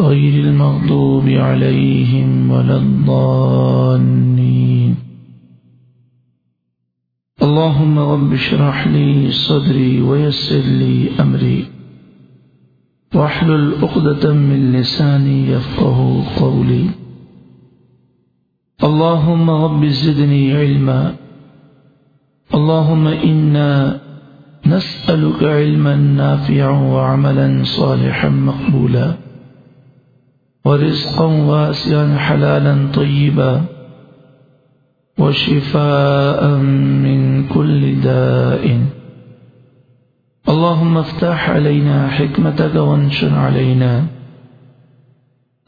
غير المغضوب عليهم ولا الضالين. اللهم رب اشرح لي صدري ويسر لي أمري. واحلل عقدة من لساني يفقه قولي. اللهم رب زدني علما. اللهم إنا نسألك علما نافعا وعملا صالحا مقبولا. ورزقا واسعا، حلالا طيبا، وشفاء من كل داء. اللهم افتح علينا حكمتك وانشر علينا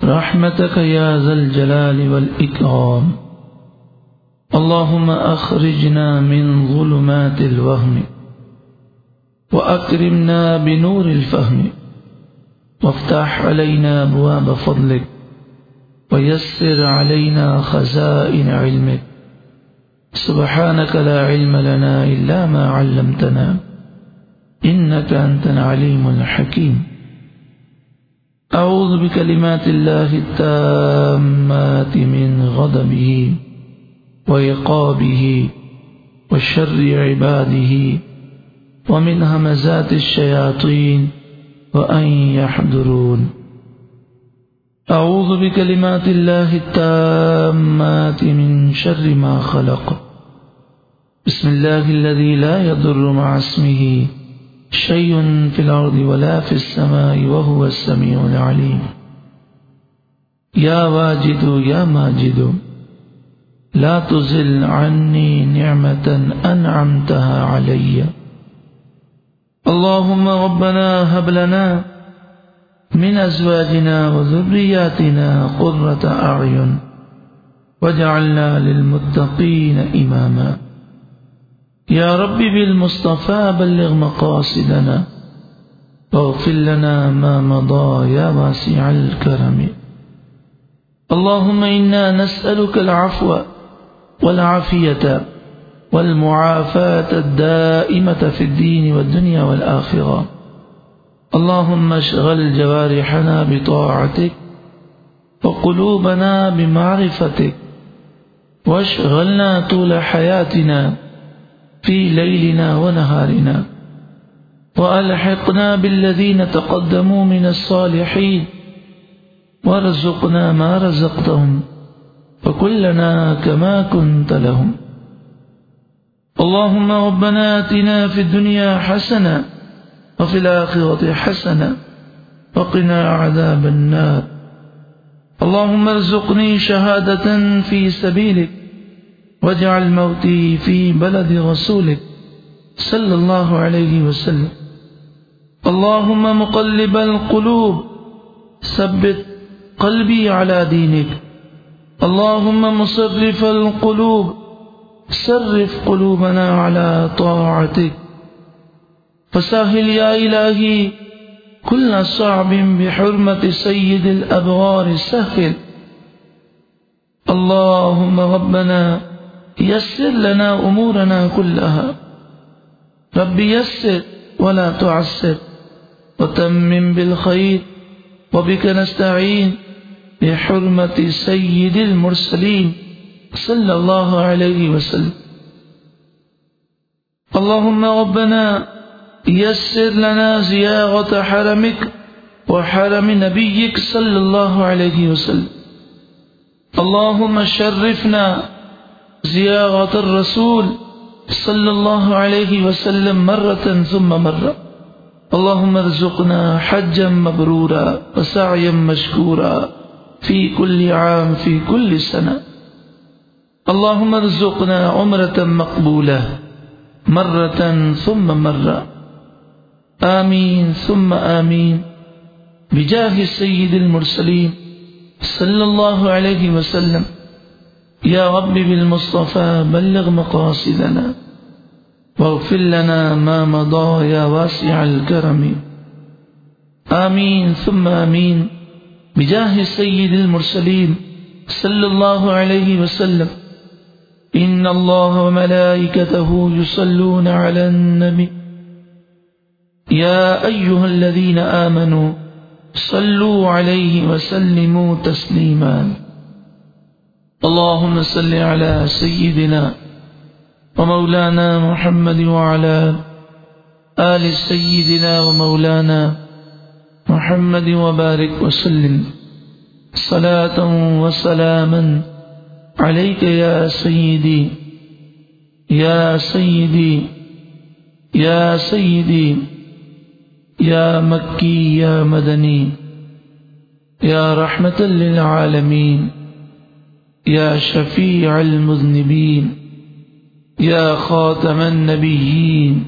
رحمتك يا ذا الجلال والإكرام. اللهم أخرجنا من ظلمات الوهم وأكرمنا بنور الفهم. وافتح علينا أبواب فضلك ويسر علينا خزائن علمك. سبحانك لا علم لنا إلا ما علمتنا، إنك أنت العليم الحكيم. أعوذ بكلمات الله التامات من غضبه وإقابه وشر عباده، ومن همزات الشياطين وأن يحضرون. أعوذ بكلمات الله التامات من شر ما خلق. بسم الله الذي لا يضر مع اسمه شيء في الأرض ولا في السماء وهو السميع العليم. يا واجد، يا ماجد، لا تزل عني نعمة أنعمتها عليّ. اللهم ربنا هب لنا من أزواجنا وذرياتنا قرة أعين واجعلنا للمتقين إماما. يا رب بالمصطفى بلغ مقاصدنا واغفر لنا ما مضى يا واسع الكرم. اللهم إنا نسألك العفو والعافية والمعافاة الدائمة في الدين والدنيا والآخرة. اللهم اشغل جوارحنا بطاعتك وقلوبنا بمعرفتك واشغلنا طول حياتنا في ليلنا ونهارنا وألحقنا بالذين تقدموا من الصالحين وارزقنا ما رزقتهم وكلنا كما كنت لهم. اللهم ربنا آتنا في الدنيا حسنة وفي الآخرة حسنة وقنا عذاب النار. اللهم ارزقني شهادة في سبيلك واجعل موتي في بلد رسولك صلى الله عليه وسلم. اللهم مقلب القلوب، ثبت قلبي على دينك. اللهم مصرف القلوب صرف قلوبنا على طاعتك. فسهل يا إلهي كل صعب بحرمة سيد الأبرار سهل. اللهم ربنا يسر لنا أمورنا كلها. رب يسر ولا تعسر. وتمم بالخير وبك نستعين بحرمة سيد المرسلين. صلى الله عليه وسلم. اللهم ربنا يسر لنا زيارة حرمك وحرم نبيك صلى الله عليه وسلم. اللهم شرفنا زيارة الرسول صلى الله عليه وسلم مرة ثم مرة. اللهم ارزقنا حجا مبرورا وسعيا مشكورا في كل عام، في كل سنة. اللهم ارزقنا عمرة مقبولة، مرة ثم مرة. آمين، ثم آمين. بجاه السيد المرسلين صلى الله عليه وسلم. يا رب بالمصطفى بلغ مقاصدنا، واغفر لنا ما مضى يا واسع الكرم. آمين، ثم آمين. بجاه السيد المرسلين صلى الله عليه وسلم. إن الله وملائكته يصلون على النبي. يا أيها الذين آمنوا صلوا عليه وسلموا تسليما. اللهم صل على سيدنا ومولانا محمد وعلى آل سيدنا ومولانا محمد وبارك وسلم. صلاة وسلاما عليك يا سيدي يا سيدي يا سيدي، يا مكي، يا مدني، يا رحمة للعالمين، يا شفيع المذنبين، يا خاتم النبيين،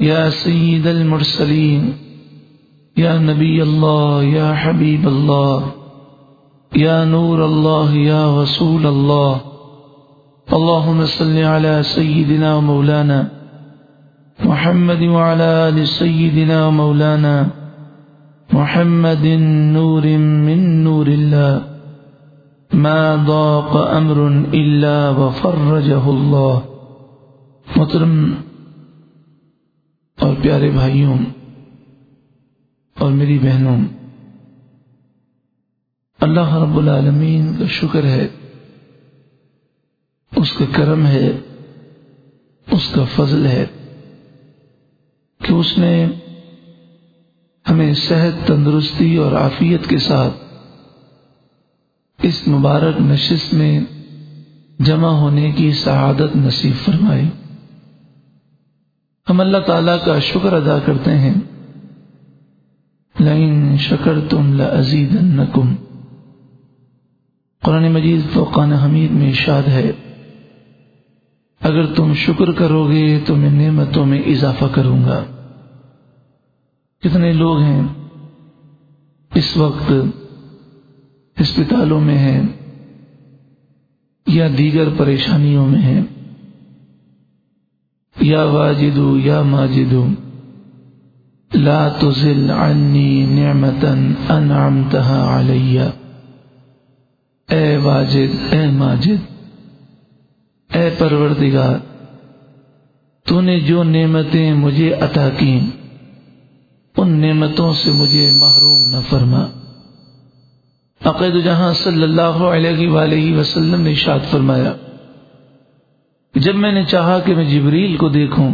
يا سيد المرسلين، يا نبي الله، يا حبيب الله. يا نور الله يا رسول الله اللهم صل على سيدنا ومولانا محمد وعلى آل سيدنا ومولانا محمد نور من نور الله ما ضاق أمر إلا وفرجه الله محترم اور پیارے بھائیوں اور میری بہنوں اللہ رب العالمین کا شکر ہے، اس کا کرم ہے، اس کا فضل ہے کہ اس نے ہمیں صحت تندرستی اور عافیت کے ساتھ اس مبارک نشست میں جمع ہونے کی سعادت نصیب فرمائی۔ ہم اللہ تعالی کا شکر ادا کرتے ہیں۔ لائن شکر تم لزید نکم قرآن مجید فوقان حمید میں اشاد ہے۔ اگر تم شکر کرو گے تو میں نعمتوں میں اضافہ کروں گا۔ کتنے لوگ ہیں اس وقت ہسپتالوں میں ہیں یا دیگر پریشانیوں میں ہیں۔ یا واجدو یا ماجدو لا تزل عنی نعمتا انعمتها علیہ۔ اے واجد، اے ماجد، اے پروردگار، تو نے جو نعمتیں مجھے عطا کی ان نعمتوں سے مجھے محروم نہ فرما۔ عقید جہاں صلی اللہ علیہ وآلہ وسلم نے اشاد فرمایا، جب میں نے چاہا کہ میں جبریل کو دیکھوں،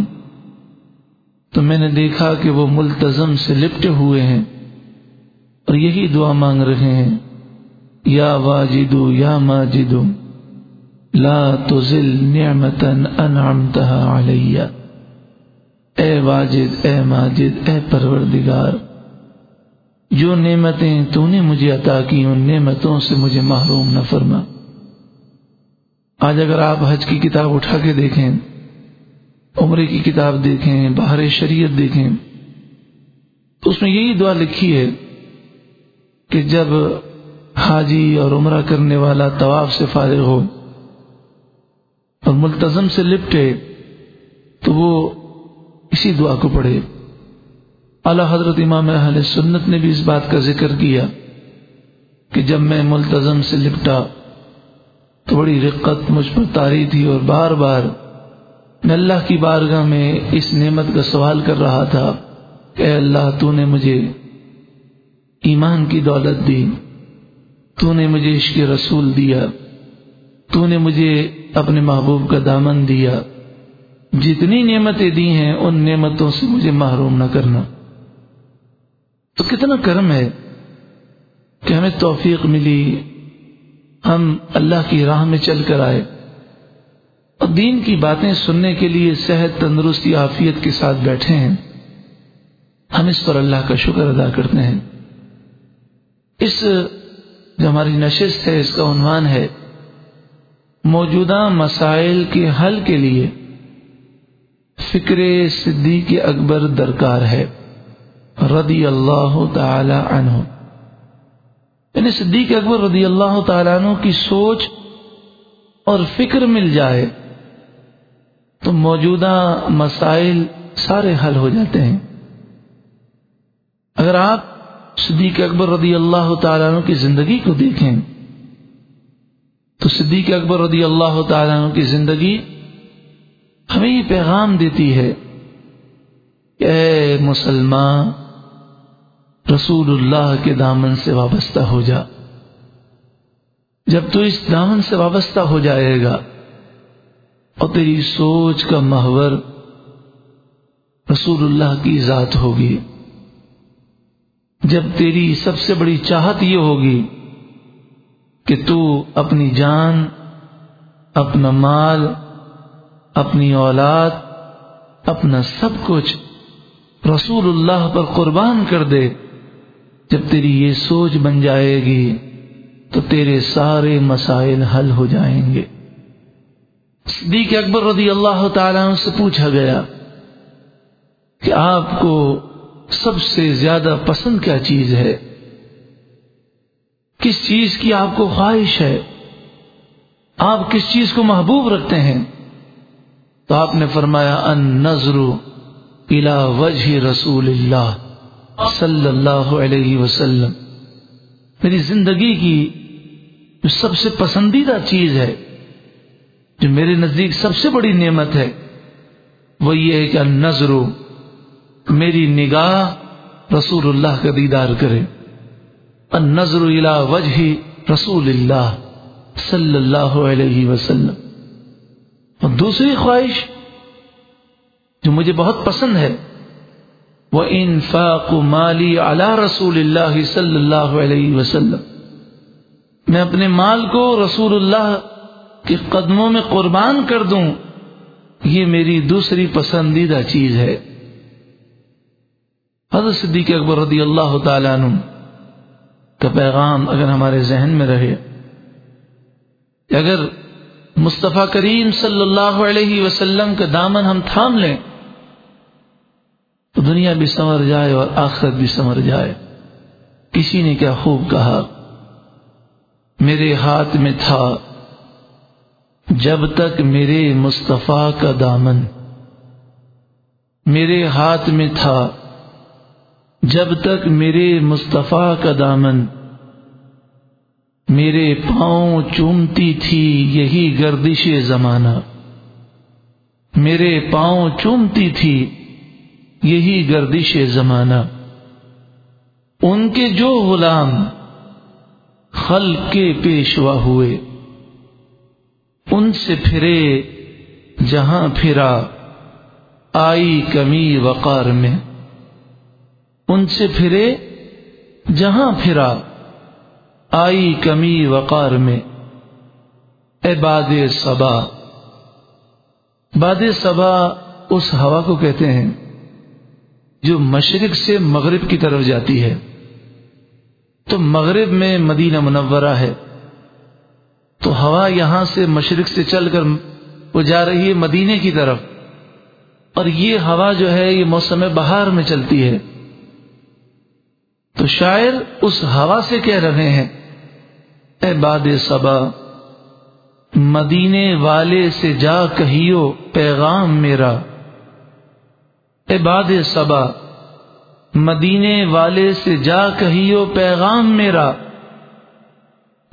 تو میں نے دیکھا کہ وہ ملتظم سے لپٹے ہوئے ہیں اور یہی دعا مانگ رہے ہیں۔ یا واجدو یا ماجدو، لا تزل نعمتا انعمتها علیہ۔ اے واجد، اے ماجد، اے پروردگار، جو نعمتیں تو نے مجھے عطا کی، ان نعمتوں سے مجھے محروم نہ فرما۔ آج اگر آپ حج کی کتاب اٹھا کے دیکھیں، عمرے کی کتاب دیکھیں باہر شریعت دیکھیں تو اس میں یہی دعا لکھی ہے کہ جب حاجی اور عمرہ کرنے والا طواف سے فارغ ہو اور ملتظم سے لپٹے تو وہ اسی دعا کو پڑھے۔ اعلی حضرت امام اہل سنت نے بھی اس بات کا ذکر کیا کہ جب میں ملتظم سے لپٹا تو بڑی رقت مجھ پر تاری تھی اور بار بار میں اللہ کی بارگاہ میں اس نعمت کا سوال کر رہا تھا کہ اے اللہ تو نے مجھے ایمان کی دولت دی۔ تو نے مجھے عشق رسول دیا تو نے مجھے اپنے محبوب کا دامن دیا۔ جتنی نعمتیں دی ہیں، ان نعمتوں سے مجھے محروم نہ کرنا۔ تو کتنا کرم ہے کہ ہمیں توفیق ملی۔ ہم اللہ کی راہ میں چل کر آئے۔ اور دین کی باتیں سننے کے لیے صحت، تندرستی، عافیت کے ساتھ بیٹھے ہیں۔ ہم اس پر اللہ کا شکر ادا کرتے ہیں۔ اس جو ہماری نشست ہے، اس کا عنوان ہے موجودہ مسائل کے حل کے لیے فکر صدیق اکبر درکار ہے، رضی اللہ تعالی عنہ۔ یعنی صدیق اکبر رضی اللہ تعالیٰ عنہ کی سوچ اور فکر مل جائے تو موجودہ مسائل سارے حل ہو جاتے ہیں۔ اگر آپ صدیق اکبر رضی اللہ تعالیٰ عنہ کی زندگی کو دیکھیں۔ تو صدیق اکبر رضی اللہ تعالیٰ عنہ کی زندگی ہمیں یہ پیغام دیتی ہے کہ اے مسلمان، رسول اللہ کے دامن سے وابستہ ہو جا۔ جب تو اس دامن سے وابستہ ہو جائے گا اور تیری سوچ کا محور رسول اللہ کی ذات ہوگی۔ جب تیری سب سے بڑی چاہت یہ ہوگی کہ تو اپنی جان، اپنا مال، اپنی اولاد، اپنا سب کچھ رسول اللہ پر قربان کر دے۔ جب تیری یہ سوچ بن جائے گی تو تیرے سارے مسائل حل ہو جائیں گے۔ صدیق اکبر رضی اللہ تعالیٰ سے پوچھا گیا کہ آپ کو سب سے زیادہ پسند کیا چیز ہے؟ کس چیز کی آپ کو خواہش ہے؟ آپ کس چیز کو محبوب رکھتے ہیں؟ تو آپ نے فرمایا ان نظر الا وجہ رسول اللہ صلی اللہ علیہ وسلم۔ میری زندگی کی جو سب سے پسندیدہ چیز ہے، جو میرے نزدیک سب سے بڑی نعمت ہے، وہ یہ ہے کہ نظر میری نگاہ رسول اللہ کا دیدار کرے۔ نظر وجہ رسول اللہ صلی اللہ علیہ وسلم۔ اور دوسری خواہش جو مجھے بہت پسند ہے، وہ انفاق مالی اعلی رسول اللہ صلی اللہ علیہ وسلم۔ میں اپنے مال کو رسول اللہ کے قدموں میں قربان کر دوں، یہ میری دوسری پسندیدہ چیز ہے۔ حضرت صدیق اکبر رضی اللہ تعالیٰ عنہ کا پیغام اگر ہمارے ذہن میں رہے اگر مصطفیٰ کریم صلی اللہ علیہ وسلم کا دامن ہم تھام لیں تو دنیا بھی سمر جائے اور آخرت بھی سمر جائے۔ کسی نے کیا خوب کہا، میرے ہاتھ میں تھا جب تک میرے مصطفیٰ کا دامن، میرے ہاتھ میں تھا جب تک میرے مصطفیٰ کا دامن میرے پاؤں چومتی تھی یہی گردش زمانہ، میرے پاؤں چومتی تھی یہی گردش زمانہ۔ ان کے جو غلام خل کے پیشوا ہوئے، ان سے پھرے جہاں پھرا آئی کمی وقار میں۔ ان سے پھرے جہاں پھرا، آئی کمی وقار میں۔ اے باد صبا۔ باد صبا اس ہوا کو کہتے ہیں جو مشرق سے مغرب کی طرف جاتی ہے۔ تو مغرب میں مدینہ منورہ ہے۔ تو ہوا یہاں سے مشرق سے چل کر وہ جا رہی ہے مدینے کی طرف۔ اور یہ ہوا جو ہے، یہ موسم بہار میں چلتی ہے۔ تو شاعر اس ہوا سے کہہ رہے ہیں، اے باد صبا، مدینے والے سے جا کہیو پیغام میرا۔ عباد صبا، مدینے والے سے جا کہیو پیغام میرا۔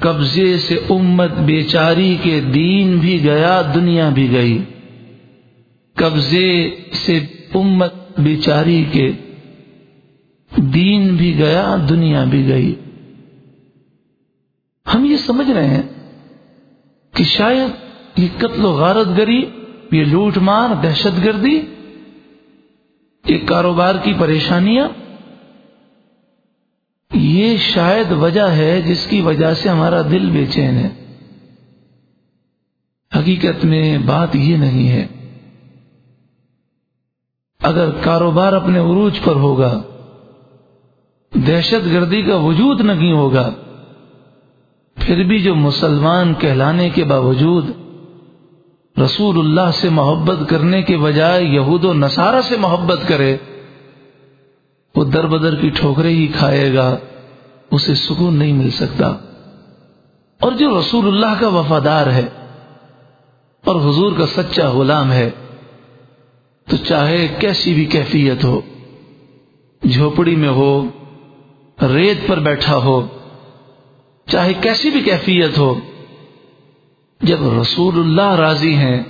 قبضے سے امت بیچاری کے دین بھی گیا، دنیا بھی گئی۔ قبضے سے امت بیچاری کے دین بھی گیا، دنیا بھی گئی۔ ہم یہ سمجھ رہے ہیں کہ شاید یہ قتل و غارت گری، یہ لوٹ مار، دہشت گردی ایک کاروبار کی پریشانیاں، یہ شاید وجہ ہے جس کی وجہ سے ہمارا دل بے چین ہے۔ حقیقت میں بات یہ نہیں ہے۔ اگر کاروبار اپنے عروج پر ہوگا دہشت گردی کا وجود نہیں ہوگا۔ پھر بھی جو مسلمان کہلانے کے باوجود رسول اللہ سے محبت کرنے کے بجائے یہود و نصارہ سے محبت کرے، وہ در بدر کی ٹھوکرے ہی کھائے گا، اسے سکون نہیں مل سکتا۔ اور جو رسول اللہ کا وفادار ہے اور حضور کا سچا غلام ہے، تو چاہے کیسی بھی کیفیت ہو، جھوپڑی میں ہو ریت پر بیٹھا ہو، چاہے کیسی بھی کیفیت ہو، جب رسول اللہ راضی ہیں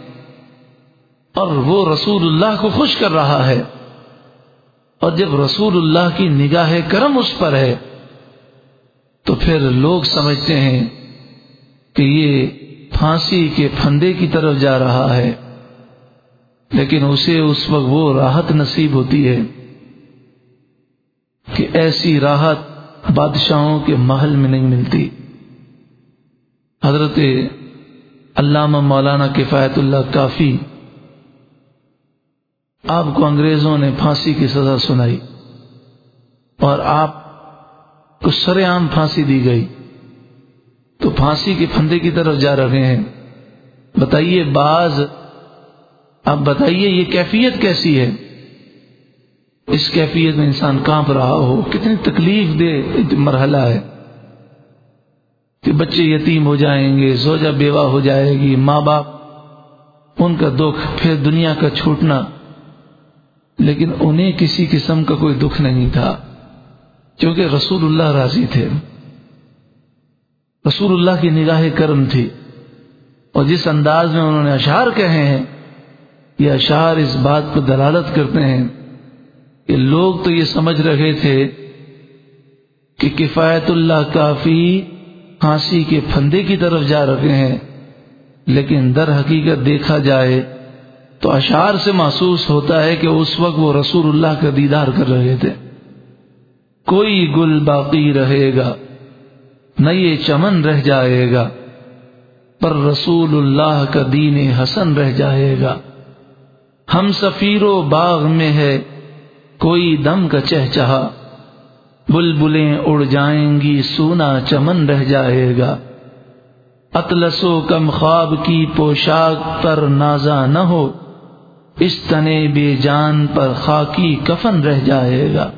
اور وہ رسول اللہ کو خوش کر رہا ہے، اور جب رسول اللہ کی نگاہ کرم اس پر ہے، تو پھر لوگ سمجھتے ہیں کہ یہ پھانسی کے پھندے کی طرف جا رہا ہے، لیکن اسے اس وقت وہ راحت نصیب ہوتی ہے۔ کہ ایسی راحت بادشاہوں کے محل میں نہیں ملتی۔ حضرت علامہ مولانا کفایت اللہ کافی آپ کو انگریزوں نے پھانسی کی سزا سنائی اور آپ کو سر عام پھانسی دی گئی۔ تو پھانسی کے پھندے کی طرف جا رہے ہیں۔ بتائیے بعض آپ بتائیے یہ کیفیت کیسی ہے؟ اس کیفیت میں انسان کانپ رہا ہو، کتنی تکلیف دے مرحلہ ہے کہ بچے یتیم ہو جائیں گے، زوجہ بیوہ ہو جائے گی، ماں باپ، ان کا دکھ پھر دنیا کا چھوٹنا۔ لیکن انہیں کسی قسم کا کوئی دکھ نہیں تھا کیونکہ رسول اللہ راضی تھے۔ رسول اللہ کی نگاہ کرم تھی۔ اور جس انداز میں انہوں نے اشعار کہے ہیں، یہ اشعار اس بات کو دلالت کرتے ہیں کہ لوگ تو یہ سمجھ رہے تھے کہ کفایت اللہ کافی پھانسی کے پھندے کی طرف جا رہے ہیں، لیکن در حقیقت دیکھا جائے تو اشعار سے محسوس ہوتا ہے کہ اس وقت وہ رسول اللہ کا دیدار کر رہے تھے۔ کوئی گل باقی رہے گا، نہ یہ چمن رہ جائے گا، پر رسول اللہ کا دین حسن رہ جائے گا۔ ہم سفیر و باغ میں ہے کوئی دم کا چہچہا۔ بلبلیں اڑ جائیں گی، سونا چمن رہ جائے گا۔ اطلس و کم خواب کی پوشاک پر نازا نہ ہو۔ اس تنے بے جان پر خاکی کفن رہ جائے گا۔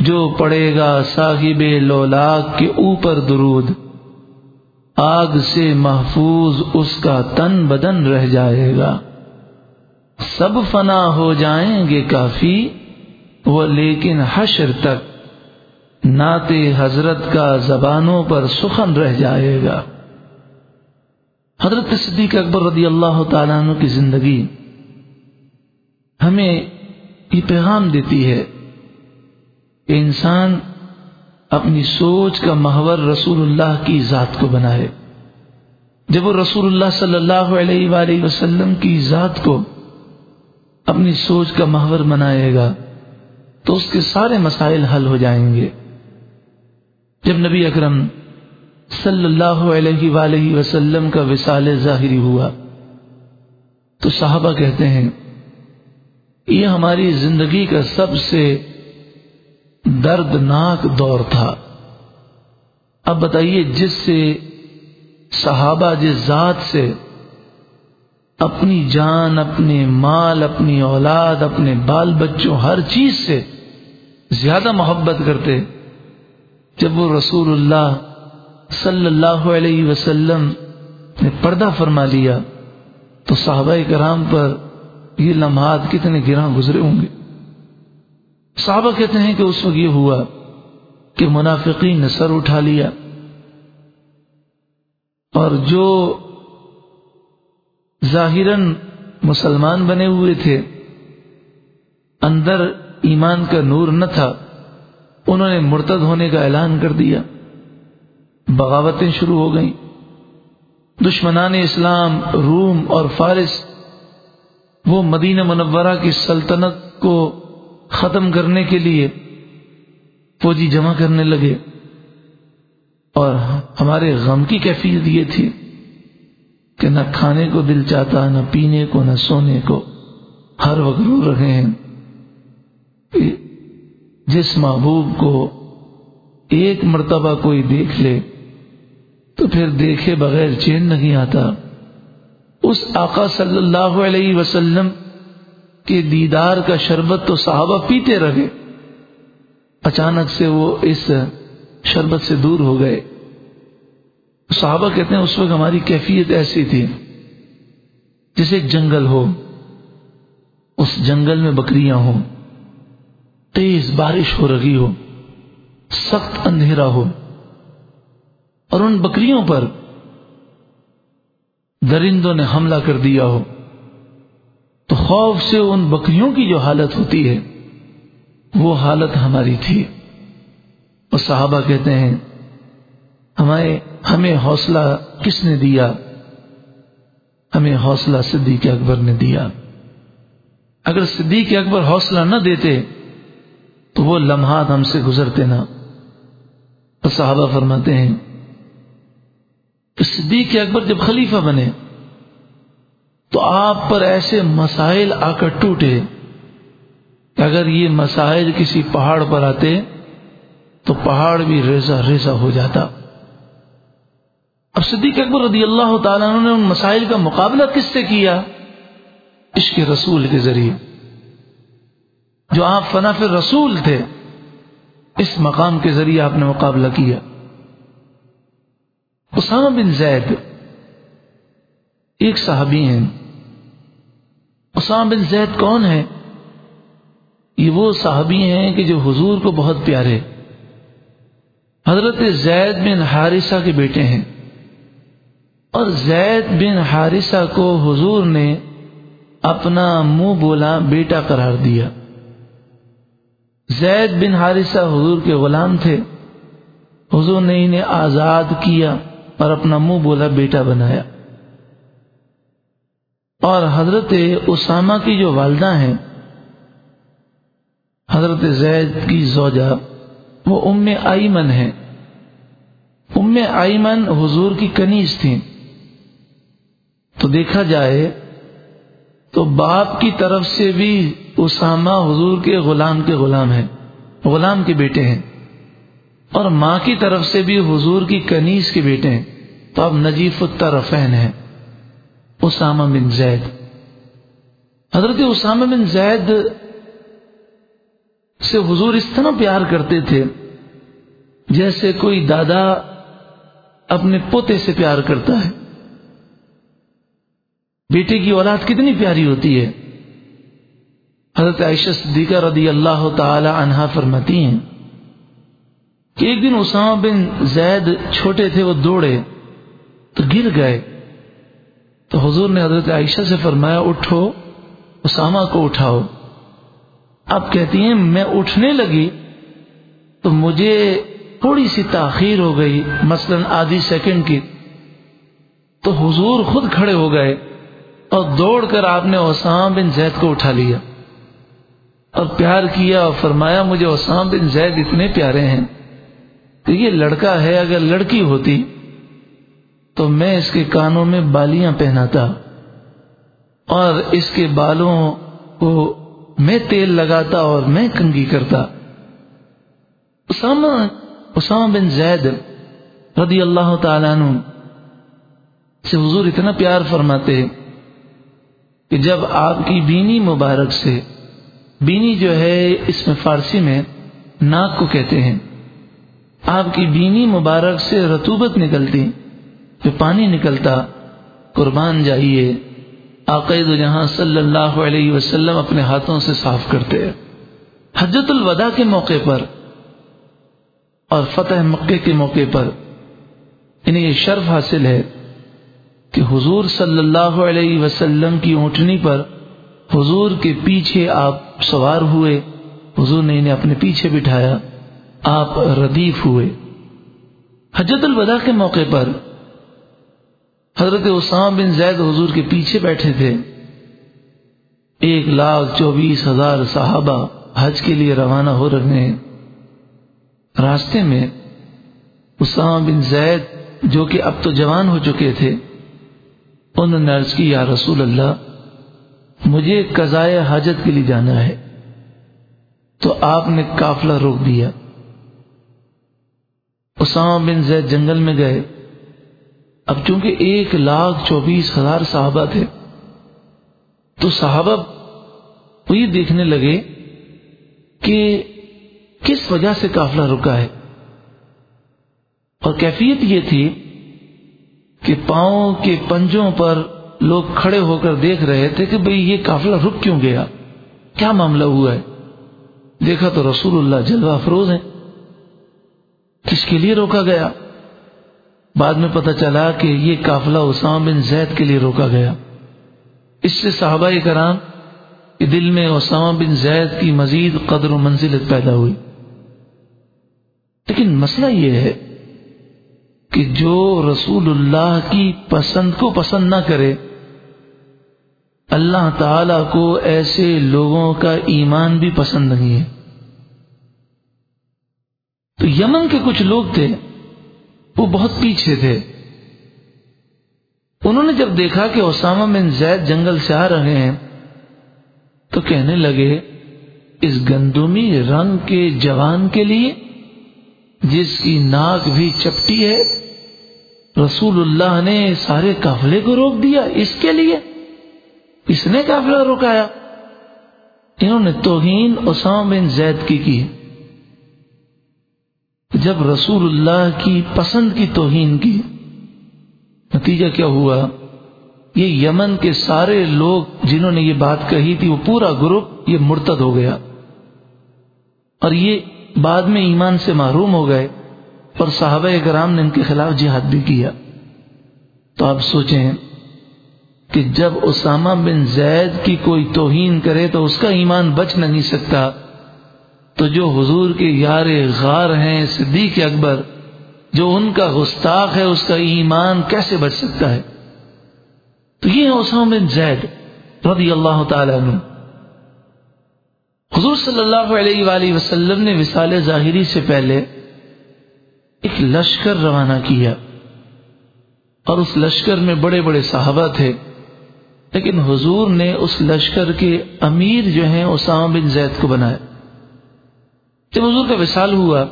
جو پڑے گا صاحب لولاک کے اوپر درود۔ آگ سے محفوظ اس کا تن بدن رہ جائے گا۔ سب فنا ہو جائیں گے کافی۔ وہ لیکن حشر تک نعت حضرت کا زبانوں پر سخن رہ جائے گا۔ حضرت صدیق اکبر رضی اللہ تعالیٰ عنہ کی زندگی ہمیں یہ پیغام دیتی ہے کہ انسان اپنی سوچ کا محور رسول اللہ کی ذات کو بنائے۔ جب وہ رسول اللہ صلی اللہ علیہ وآلہ وسلم کی ذات کو اپنی سوچ کا محور بنائے گا تو اس کے سارے مسائل حل ہو جائیں گے۔ جب نبی اکرم صلی اللہ علیہ وآلہ وسلم کا وصال ظاہری ہوا، تو صحابہ کہتے ہیں، یہ ہماری زندگی کا سب سے دردناک دور تھا۔ اب بتائیے، جس سے صحابہ جس ذات سے اپنی جان، اپنے مال، اپنی اولاد، اپنے بال بچوں، ہر چیز سے زیادہ محبت کرتے جب وہ رسول اللہ صلی اللہ علیہ وسلم نے پردہ فرما لیا تو صحابہ کرام پر یہ لمحات کتنے گراں گزرے ہوں گے۔ صحابہ کہتے ہیں کہ اس وقت یہ ہوا کہ منافقین نے سر اٹھا لیا اور جو ظاہراً مسلمان بنے ہوئے تھے، اندر ایمان کا نور نہ تھا، انہوں نے مرتد ہونے کا اعلان کر دیا۔ بغاوتیں شروع ہو گئیں۔ دشمنان اسلام، روم اور فارس، وہ مدینہ منورہ کی سلطنت کو ختم کرنے کے لیے فوجی جمع کرنے لگے۔ اور ہمارے غم کی کیفیت یہ تھی کہ نہ کھانے کو دل چاہتا، نہ پینے کو، نہ سونے کو۔ ہر وقت رو رہے ہیں۔ جس محبوب کو ایک مرتبہ کوئی دیکھ لے، تو پھر دیکھے بغیر چین نہیں آتا۔ اس آقا صلی اللہ علیہ وسلم کے دیدار کا شربت تو صحابہ پیتے رہے۔ اچانک سے وہ اس شربت سے دور ہو گئے۔ صحابہ کہتے ہیں، اس وقت ہماری کیفیت ایسی تھی جسے ایک جنگل ہو۔ اس جنگل میں بکریاں ہوں۔ تیز بارش ہو رہی ہو، سخت اندھیرا ہو۔ اور ان بکریوں پر درندوں نے حملہ کر دیا ہو۔ تو خوف سے ان بکریوں کی جو حالت ہوتی ہے، وہ حالت ہماری تھی۔ اور صحابہ کہتے ہیں ہمیں ہمیں حوصلہ کس نے دیا؟ ہمیں حوصلہ صدیق اکبر نے دیا۔ اگر صدیق اکبر حوصلہ نہ دیتے تو وہ لمحات ہم سے گزرتے نہ صحابہ فرماتے ہیں کہ صدیق اکبر جب خلیفہ بنے، تو آپ پر ایسے مسائل آ کر ٹوٹے کہ اگر یہ مسائل کسی پہاڑ پر آتے، تو پہاڑ بھی ریزا ریزا ہو جاتا۔ اب صدیق اکبر رضی اللہ تعالیٰ نے ان مسائل کا مقابلہ کس سے کیا؟ عشق رسول کے ذریعے۔ جو آپ فناف رسول تھے، اس مقام کے ذریعے آپ نے مقابلہ کیا۔ اسامہ بن زید ایک صحابی ہیں۔ اسامہ بن زید کون ہے یہ وہ صحابی ہیں کہ جو حضور کو بہت پیارے۔ حضرت زید بن حارثہ کے بیٹے ہیں۔ اور زید بن حارثہ کو حضور نے اپنا منہ بولا، بیٹا قرار دیا۔ زید بن حارثہ حضور کے غلام تھے۔ حضور نے انہیں آزاد کیا اور اپنا منہ بولا، بیٹا بنایا۔ اور حضرت اسامہ کی جو والدہ ہیں، حضرت زید کی زوجہ، وہ ام آئمن ہے ام آئمن حضور کی کنیز تھی تو دیکھا جائے تو باپ کی طرف سے بھی اسامہ حضور کے غلام کے غلام ہیں، غلام کے بیٹے ہیں۔ اور ماں کی طرف سے بھی حضور کی کنیز کے بیٹے ہیں۔ تو اب نجیف الطرفین ہیں۔ اسامہ بن زید۔ حضرت اسامہ بن زید سے حضور اس طرح پیار کرتے تھے جیسے کوئی دادا اپنے پوتے سے پیار کرتا ہے۔ بیٹے کی اولاد کتنی پیاری ہوتی ہے۔ حضرت عائشہ صدیقہ رضی اللہ تعالی عنہا فرماتی ہیں کہ ایک دن اسامہ بن زید چھوٹے تھے، وہ دوڑے تو گر گئے۔ تو حضور نے حضرت عائشہ سے فرمایا، اٹھو، اسامہ کو اٹھاؤ۔ اب کہتی ہیں، میں اٹھنے لگی تو مجھے تھوڑی سی تاخیر ہو گئی، مثلا آدھی سیکنڈ کی۔ تو حضور خود کھڑے ہو گئے۔ اور دوڑ کر آپ نے اسام بن زید کو اٹھا لیا۔ اور پیار کیا اور فرمایا، مجھے اسام بن زید اتنے پیارے ہیں کہ یہ لڑکا ہے، اگر لڑکی ہوتی تو میں اس کے کانوں میں بالیاں پہناتا اور اس کے بالوں کو میں تیل لگاتا اور میں کنگی کرتا۔ اسامہ اسامہ بن زید رضی اللہ تعالیٰ عنہ سے حضور اتنا پیار فرماتے کہ جب آپ کی بینی مبارک سے، بینی جو ہے اس میں فارسی میں ناک کو کہتے ہیں، آپ کی بینی مبارک سے رتوبت نکلتی، جو پانی نکلتا، قربان جائیے عقید جہاں صلی اللہ علیہ وسلم اپنے ہاتھوں سے صاف کرتے۔ حجت الوداع کے موقع پر اور فتح مکے کے موقع پر انہیں یہ شرف حاصل ہے۔ کہ حضور صلی اللہ علیہ وسلم کی اونٹنی پر حضور کے پیچھے آپ سوار ہوئے، حضور نے انہیں اپنے پیچھے بٹھایا، آپ ردیف ہوئے۔ حجت الوداع کے موقع پر حضرت اسام بن زید حضور کے پیچھے بیٹھے تھے۔ ایک لاکھ چوبیس ہزار صحابہ حج کے لیے روانہ ہو رہے ہیں۔ راستے میں اسام بن زید جو کہ اب تو جوان ہو چکے تھے انہوں نے عرض کی، یا رسول اللہ، مجھے قضائے حاجت کے لیے جانا ہے۔ تو آپ نے قافلہ روک دیا۔ اسامہ بن زید جنگل میں گئے۔ اب چونکہ ایک لاکھ چوبیس ہزار صحابہ تھے، تو صحابہ وہ یہ دیکھنے لگے کہ کس وجہ سے قافلہ رکا ہے۔ اور کیفیت یہ تھی کہ پاؤں کے پنجوں پر لوگ کھڑے ہو کر دیکھ رہے تھے کہ بھئی یہ قافلہ رک کیوں گیا؟ کیا معاملہ ہوا ہے؟ دیکھا تو رسول اللہ جلوہ افروز ہیں۔ کس کے لیے روکا گیا؟ بعد میں پتہ چلا کہ یہ قافلہ اسام بن زید کے لیے روکا گیا۔ اس سے صحابہ کرام کے دل میں اسامہ بن زید کی مزید قدر و منزلت پیدا ہوئی۔ لیکن مسئلہ یہ ہے کہ جو رسول اللہ کی پسند کو پسند نہ کرے، اللہ تعالی کو ایسے لوگوں کا ایمان بھی پسند نہیں ہے۔ تو یمن کے کچھ لوگ تھے، وہ بہت پیچھے تھے۔ انہوں نے جب دیکھا کہ اسامہ بن زید جنگل سے آ رہے ہیں، تو کہنے لگے، اس گندمی رنگ کے جوان کے لیے جس کی ناک بھی چپٹی ہے، رسول اللہ نے سارے قافلے کو روک دیا اس کے لیے۔ اس نے قافلہ روکایا انہوں نے توہین اسام بن زید کی کی۔ جب رسول اللہ کی پسند کی توہین کی، نتیجہ کیا ہوا؟ یہ یمن کے سارے لوگ جنہوں نے یہ بات کہی تھی، وہ پورا گروپ یہ مرتد ہو گیا۔ اور یہ بعد میں ایمان سے محروم ہو گئے اور صحابہ کرام نے ان کے خلاف جہاد بھی کیا۔ تو آپ سوچیں کہ جب اسامہ بن زید کی کوئی توہین کرے تو اس کا ایمان بچ نہیں سکتا۔ تو جو حضور کے یار غار ہیں، صدیق اکبر، جو ان کا گستاخ ہے، اس کا ایمان کیسے بچ سکتا ہے؟ تو یہ ہے اسامہ بن زید رضی اللہ تعالی عنہ۔ حضور صلی اللہ علیہ وآلہ وسلم نے وصال ظاہری سے پہلے ایک لشکر روانہ کیا اور اس لشکر میں بڑے بڑے صحابہ تھے، لیکن حضور نے اس لشکر کے امیر جو ہیں اسامہ بن زید کو بنایا۔ جب حضور کا وصال ہوا،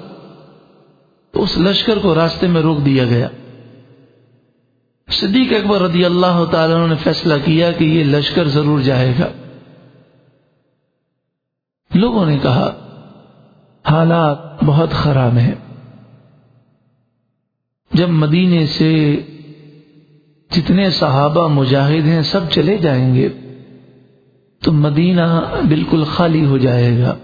تو اس لشکر کو راستے میں روک دیا گیا۔ صدیق اکبر رضی اللہ تعالی نے فیصلہ کیا کہ یہ لشکر ضرور جائے گا۔ لوگوں نے کہا، حالات بہت خراب ہیں۔ جب مدینے سے جتنے صحابہ مجاہد ہیں سب چلے جائیں گے، تو مدینہ بالکل خالی ہو جائے گا۔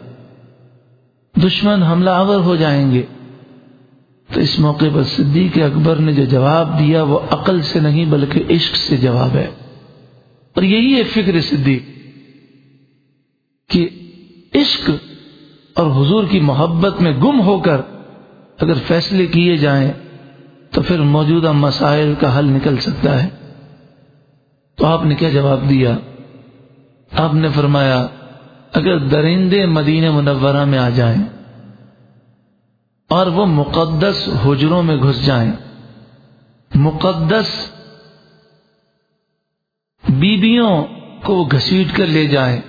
دشمن حملہ آور ہو جائیں گے۔ تو اس موقع پر صدیق اکبر نے جو جواب دیا، وہ عقل سے نہیں بلکہ عشق سے جواب ہے۔ اور یہی ہے فکر صدیق کہ عشق اور حضور کی محبت میں گم ہو کر اگر فیصلے کیے جائیں تو پھر موجودہ مسائل کا حل نکل سکتا ہے۔ تو آپ نے کیا جواب دیا؟ آپ نے فرمایا، اگر درندے مدینہ منورہ میں آ جائیں اور وہ مقدس حجروں میں گھس جائیں، مقدس بیبیوں کو گھسیٹ کر لے جائیں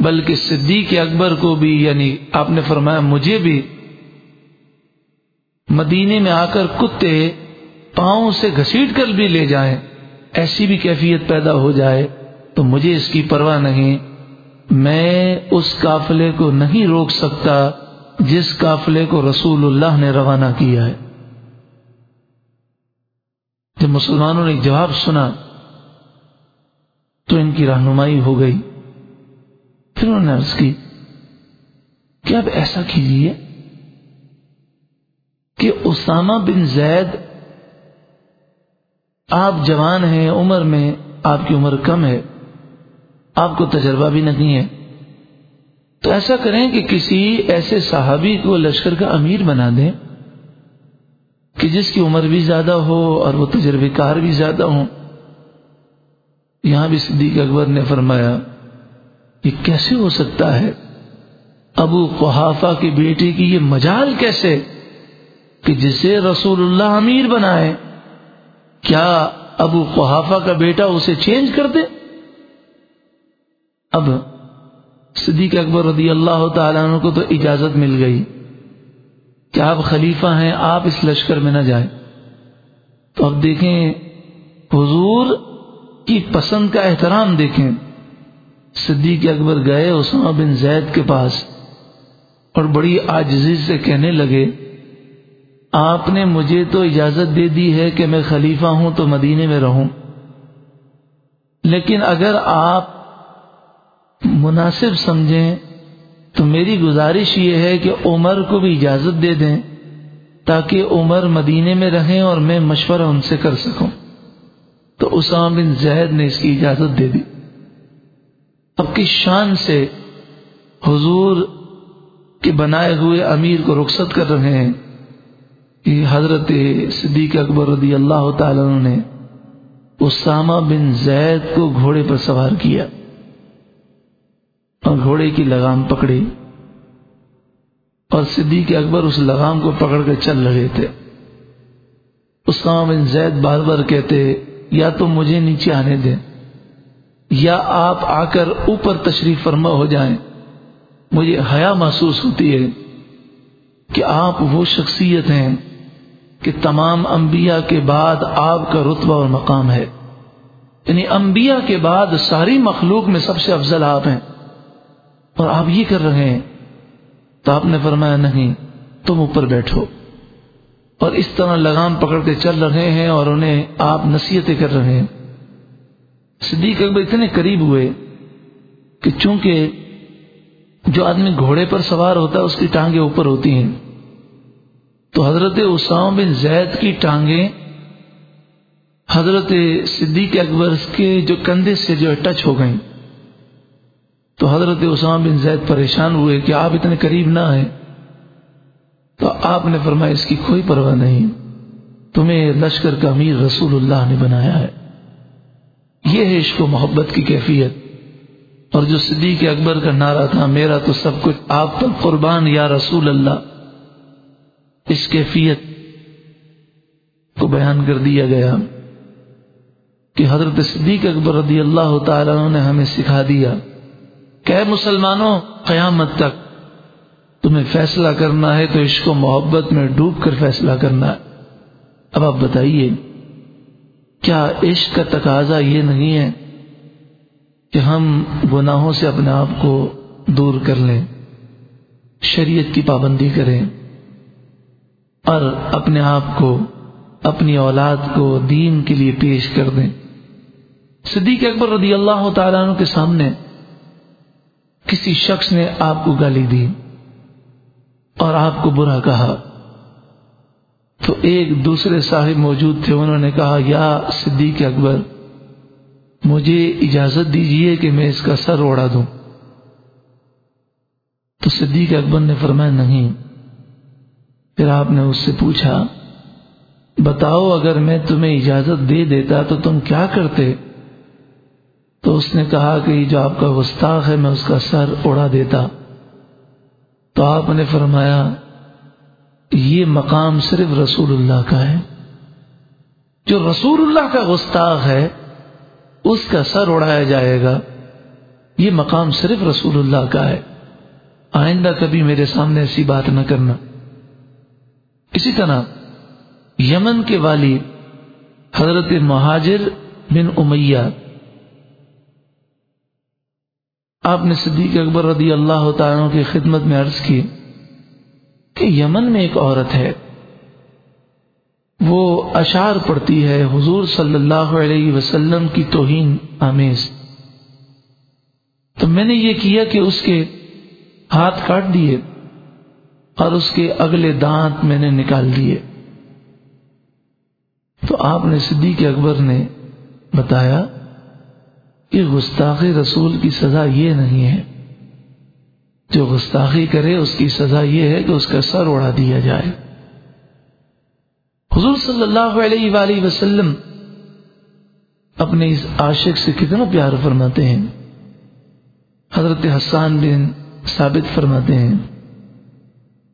بلکہ صدیق اکبر کو بھی یعنی آپ نے فرمایا مجھے بھی، مدینے میں آ کر کتے پاؤں سے گھسیٹ کر بھی لے جائیں، ایسی بھی کیفیت پیدا ہو جائے تو مجھے اس کی پرواہ نہیں۔ میں اس قافلے کو نہیں روک سکتا جس قافلے کو رسول اللہ نے روانہ کیا ہے۔ جب مسلمانوں نے جواب سنا تو ان کی رہنمائی ہو گئی۔ پھر انہوں نے عرض کی، کہ اب ایسا کیجیے کہ اسامہ بن زید آپ جوان ہیں، عمر میں آپ کی عمر کم ہے، آپ کو تجربہ بھی نہیں ہے، تو ایسا کریں کہ کسی ایسے صحابی کو لشکر کا امیر بنا دیں کہ جس کی عمر بھی زیادہ ہو اور وہ تجربے کار بھی زیادہ ہوں۔ یہاں بھی صدیق اکبر نے فرمایا یہ کیسے ہو سکتا ہے؟ ابو قحافہ کی بیٹی کی یہ مجال کیسے؟ کہ جسے رسول اللہ امیر بنائے، کیا ابو قحافہ کا بیٹا اسے چینج کر دے؟ اب صدیق اکبر رضی اللہ تعالیٰ عنہ کو تو اجازت مل گئی۔ کہ آپ خلیفہ ہیں، آپ اس لشکر میں نہ جائیں۔ تو اب دیکھیں، حضور کی پسند کا احترام دیکھیں۔ صدیق اکبر گئے اسامہ بن زید کے پاس اور بڑی آجزی سے کہنے لگے، آپ نے مجھے تو اجازت دے دی ہے کہ میں خلیفہ ہوں تو مدینے میں رہوں۔ لیکن اگر آپ مناسب سمجھیں تو میری گزارش یہ ہے کہ عمر کو بھی اجازت دے دیں تاکہ عمر مدینے میں رہیں اور میں مشورہ ان سے کر سکوں۔ تو اسام بن زید نے اس کی اجازت دے دی۔ اب کس شان سے حضور کے بنائے ہوئے امیر کو رخصت کر رہے ہیں؟ کہ حضرت صدیق اکبر رضی اللہ تعالی نے اسامہ بن زید کو گھوڑے پر سوار کیا اور گھوڑے کی لگام پکڑی اور صدیق اکبر اس لگام کو پکڑ کر چل رہے تھے۔ اسامہ بن زید بار بار کہتے، یا تو مجھے نیچے آنے دیں۔ یا آپ آ کر اوپر تشریف فرما ہو جائیں، مجھے حیا محسوس ہوتی ہے کہ آپ وہ شخصیت ہیں کہ تمام انبیاء کے بعد آپ کا رتبہ اور مقام ہے۔ یعنی انبیاء کے بعد ساری مخلوق میں سب سے افضل آپ ہیں۔ اور آپ یہ کر رہے ہیں، تو آپ نے فرمایا نہیں، تم اوپر بیٹھو۔ اور اس طرح لگام پکڑ کے چل رہے ہیں اور انہیں آپ نصیحتیں کر رہے ہیں۔ صدیق اکبر اتنے قریب ہوئے کہ چونکہ جو آدمی گھوڑے پر سوار ہوتا ہے، اس کی ٹانگیں اوپر ہوتی ہیں۔ تو حضرت اسام بن زید کی ٹانگیں حضرت صدیق اکبر کے جو کندھے سے جو ٹچ ہو گئیں۔ تو حضرت اسام بن زید پریشان ہوئے کہ آپ اتنے قریب نہ آئے تو آپ نے فرمایا، اس کی کوئی پرواہ نہیں۔ تمہیں لشکر کا امیر رسول اللہ نے بنایا ہے۔ یہ ہے عشق و محبت کی کیفیت۔ اور جو صدیق اکبر کا نعرہ تھا، میرا تو سب کچھ آپ پر قربان یا رسول اللہ۔ اس کیفیت کو بیان کر دیا گیا کہ حضرت صدیق اکبر رضی اللہ تعالیٰ نے ہمیں سکھا دیا کہ مسلمانوں، قیامت تک تمہیں فیصلہ کرنا ہے تو عشق و محبت میں ڈوب کر فیصلہ کرنا ہے۔ اب آپ بتائیے۔ کیا عشق کا تقاضا یہ نہیں ہے کہ ہم گناہوں سے اپنے آپ کو دور کر لیں، شریعت کی پابندی کریں اور اپنے آپ کو، اپنی اولاد کو دین کے لیے پیش کر دیں۔ صدیق اکبر رضی اللہ تعالیٰ عنہ کے سامنے کسی شخص نے آپ کو گالی دی اور آپ کو برا کہا۔ تو ایک دوسرے صاحب موجود تھے، انہوں نے کہا، یا صدیق اکبر، مجھے اجازت دیجیے کہ میں اس کا سر اڑا دوں۔ تو صدیق اکبر نے فرمایا، نہیں۔ پھر آپ نے اس سے پوچھا، بتاؤ، اگر میں تمہیں اجازت دے دیتا تو تم کیا کرتے؟ تو اس نے کہا کہ جو آپ کا گستاخ ہے، میں اس کا سر اڑا دیتا۔ تو آپ نے فرمایا یہ مقام صرف رسول اللہ کا ہے۔ جو رسول اللہ کا گستاخ ہے، اس کا سر اڑایا جائے گا۔ یہ مقام صرف رسول اللہ کا ہے۔ آئندہ کبھی میرے سامنے ایسی بات نہ کرنا۔ اسی طرح یمن کے والی حضرت مہاجر بن امیہ۔ آپ نے صدیق اکبر رضی اللہ تعالیٰ کی خدمت میں عرض کی۔ کہ یمن میں ایک عورت ہے۔ وہ اشعار پڑتی ہے، حضور صلی اللہ علیہ وسلم کی توہین آمیز۔ تو میں نے یہ کیا کہ اس کے ہاتھ کاٹ دیے اور اس کے اگلے دانت میں نے نکال دیے۔ تو آپ نے صدیق اکبر نے بتایا کہ گستاخ رسول کی سزا یہ نہیں ہے۔ جو گستاخی کرے، اس کی سزا یہ ہے کہ اس کا سر اڑا دیا جائے۔ حضور صلی اللہ علیہ وآلہ وسلم اپنے اس عاشق سے کتنا پیار فرماتے ہیں۔ حضرت حسان بن ثابت فرماتے ہیں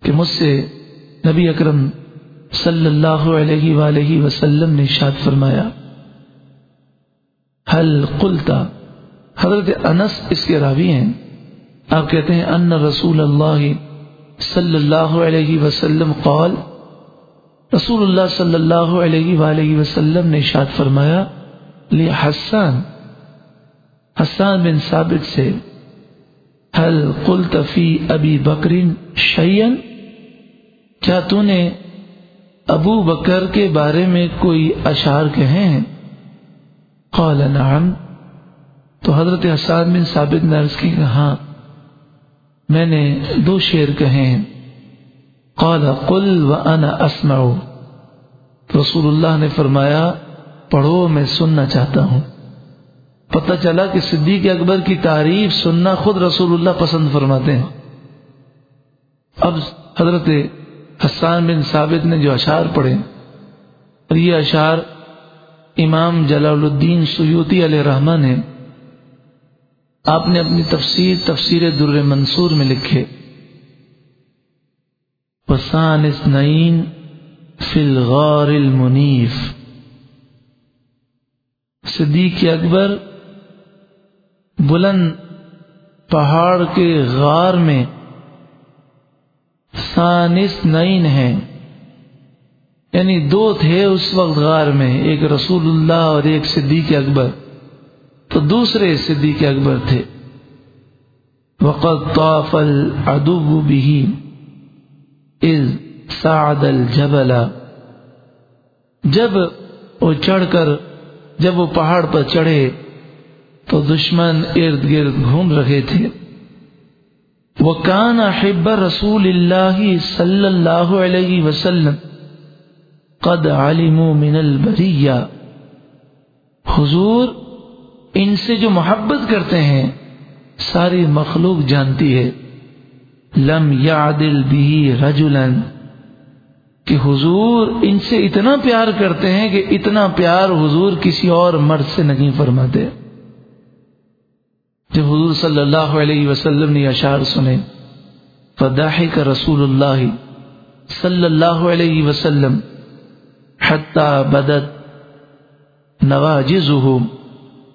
کہ مجھ سے نبی اکرم صلی اللہ علیہ وآلہ وسلم نے شاد فرمایا حل قلتا حضرت انس اس کے راوی ہیں۔ آپ کہتے ہیں ان رسول اللہ صلی اللہ علیہ وسلم قال، رسول اللہ صلی اللہ علیہ وآلہ وسلم نے اشاد فرمایا لی حسان حسان بن ثابت سے حل کل تفی ابی بکرین شعین کیا تو نے ابو بکر کے بارے میں کوئی اشعار کہے ہیں؟ قال نعم۔ تو حضرت حسان بن ثابت نرس کی کہا ہاں، میں نے دو شعر کہے ہیں۔ قال، قل و انا اسمع رسول اللہ نے فرمایا، پڑھو، میں سننا چاہتا ہوں۔ پتہ چلا کہ صدیق اکبر کی تعریف سننا خود رسول اللہ پسند فرماتے ہیں۔ اب حضرت حسان بن ثابت نے جو اشعار پڑھے، اور یہ اشعار امام جلال الدین سیوتی علیہ رحمان نے آپ نے اپنی تفسیر تفسیر در منصور میں لکھے۔ وسان نعین فل غور المنیف صدیق اکبر بلند پہاڑ کے غار میں سانس نئین ہے یعنی دو تھے اس وقت غار میں، ایک رسول اللہ اور ایک صدیق اکبر۔ تو دوسرے صدیق اکبر تھے۔ وقت طاف العدو به اذ سعد الجبل۔ جب وہ چڑھ کر، جب وہ پہاڑ پر چڑھے، تو دشمن ارد گرد گھوم رہے تھے۔ وہ کان احب رسول اللہ صلی اللہ علیہ وسلم۔ قد عالم من البریہ حضور ان سے جو محبت کرتے ہیں، ساری مخلوق جانتی ہے۔ لم یعدل بھی رجولن کہ حضور ان سے اتنا پیار کرتے ہیں کہ اتنا پیار حضور کسی اور مرد سے نہیں فرماتے۔ جب حضور صلی اللہ علیہ وسلم نے اشعار سنے فداح کا رسول اللہ صلی اللہ علیہ وسلم حتی بدت نواجز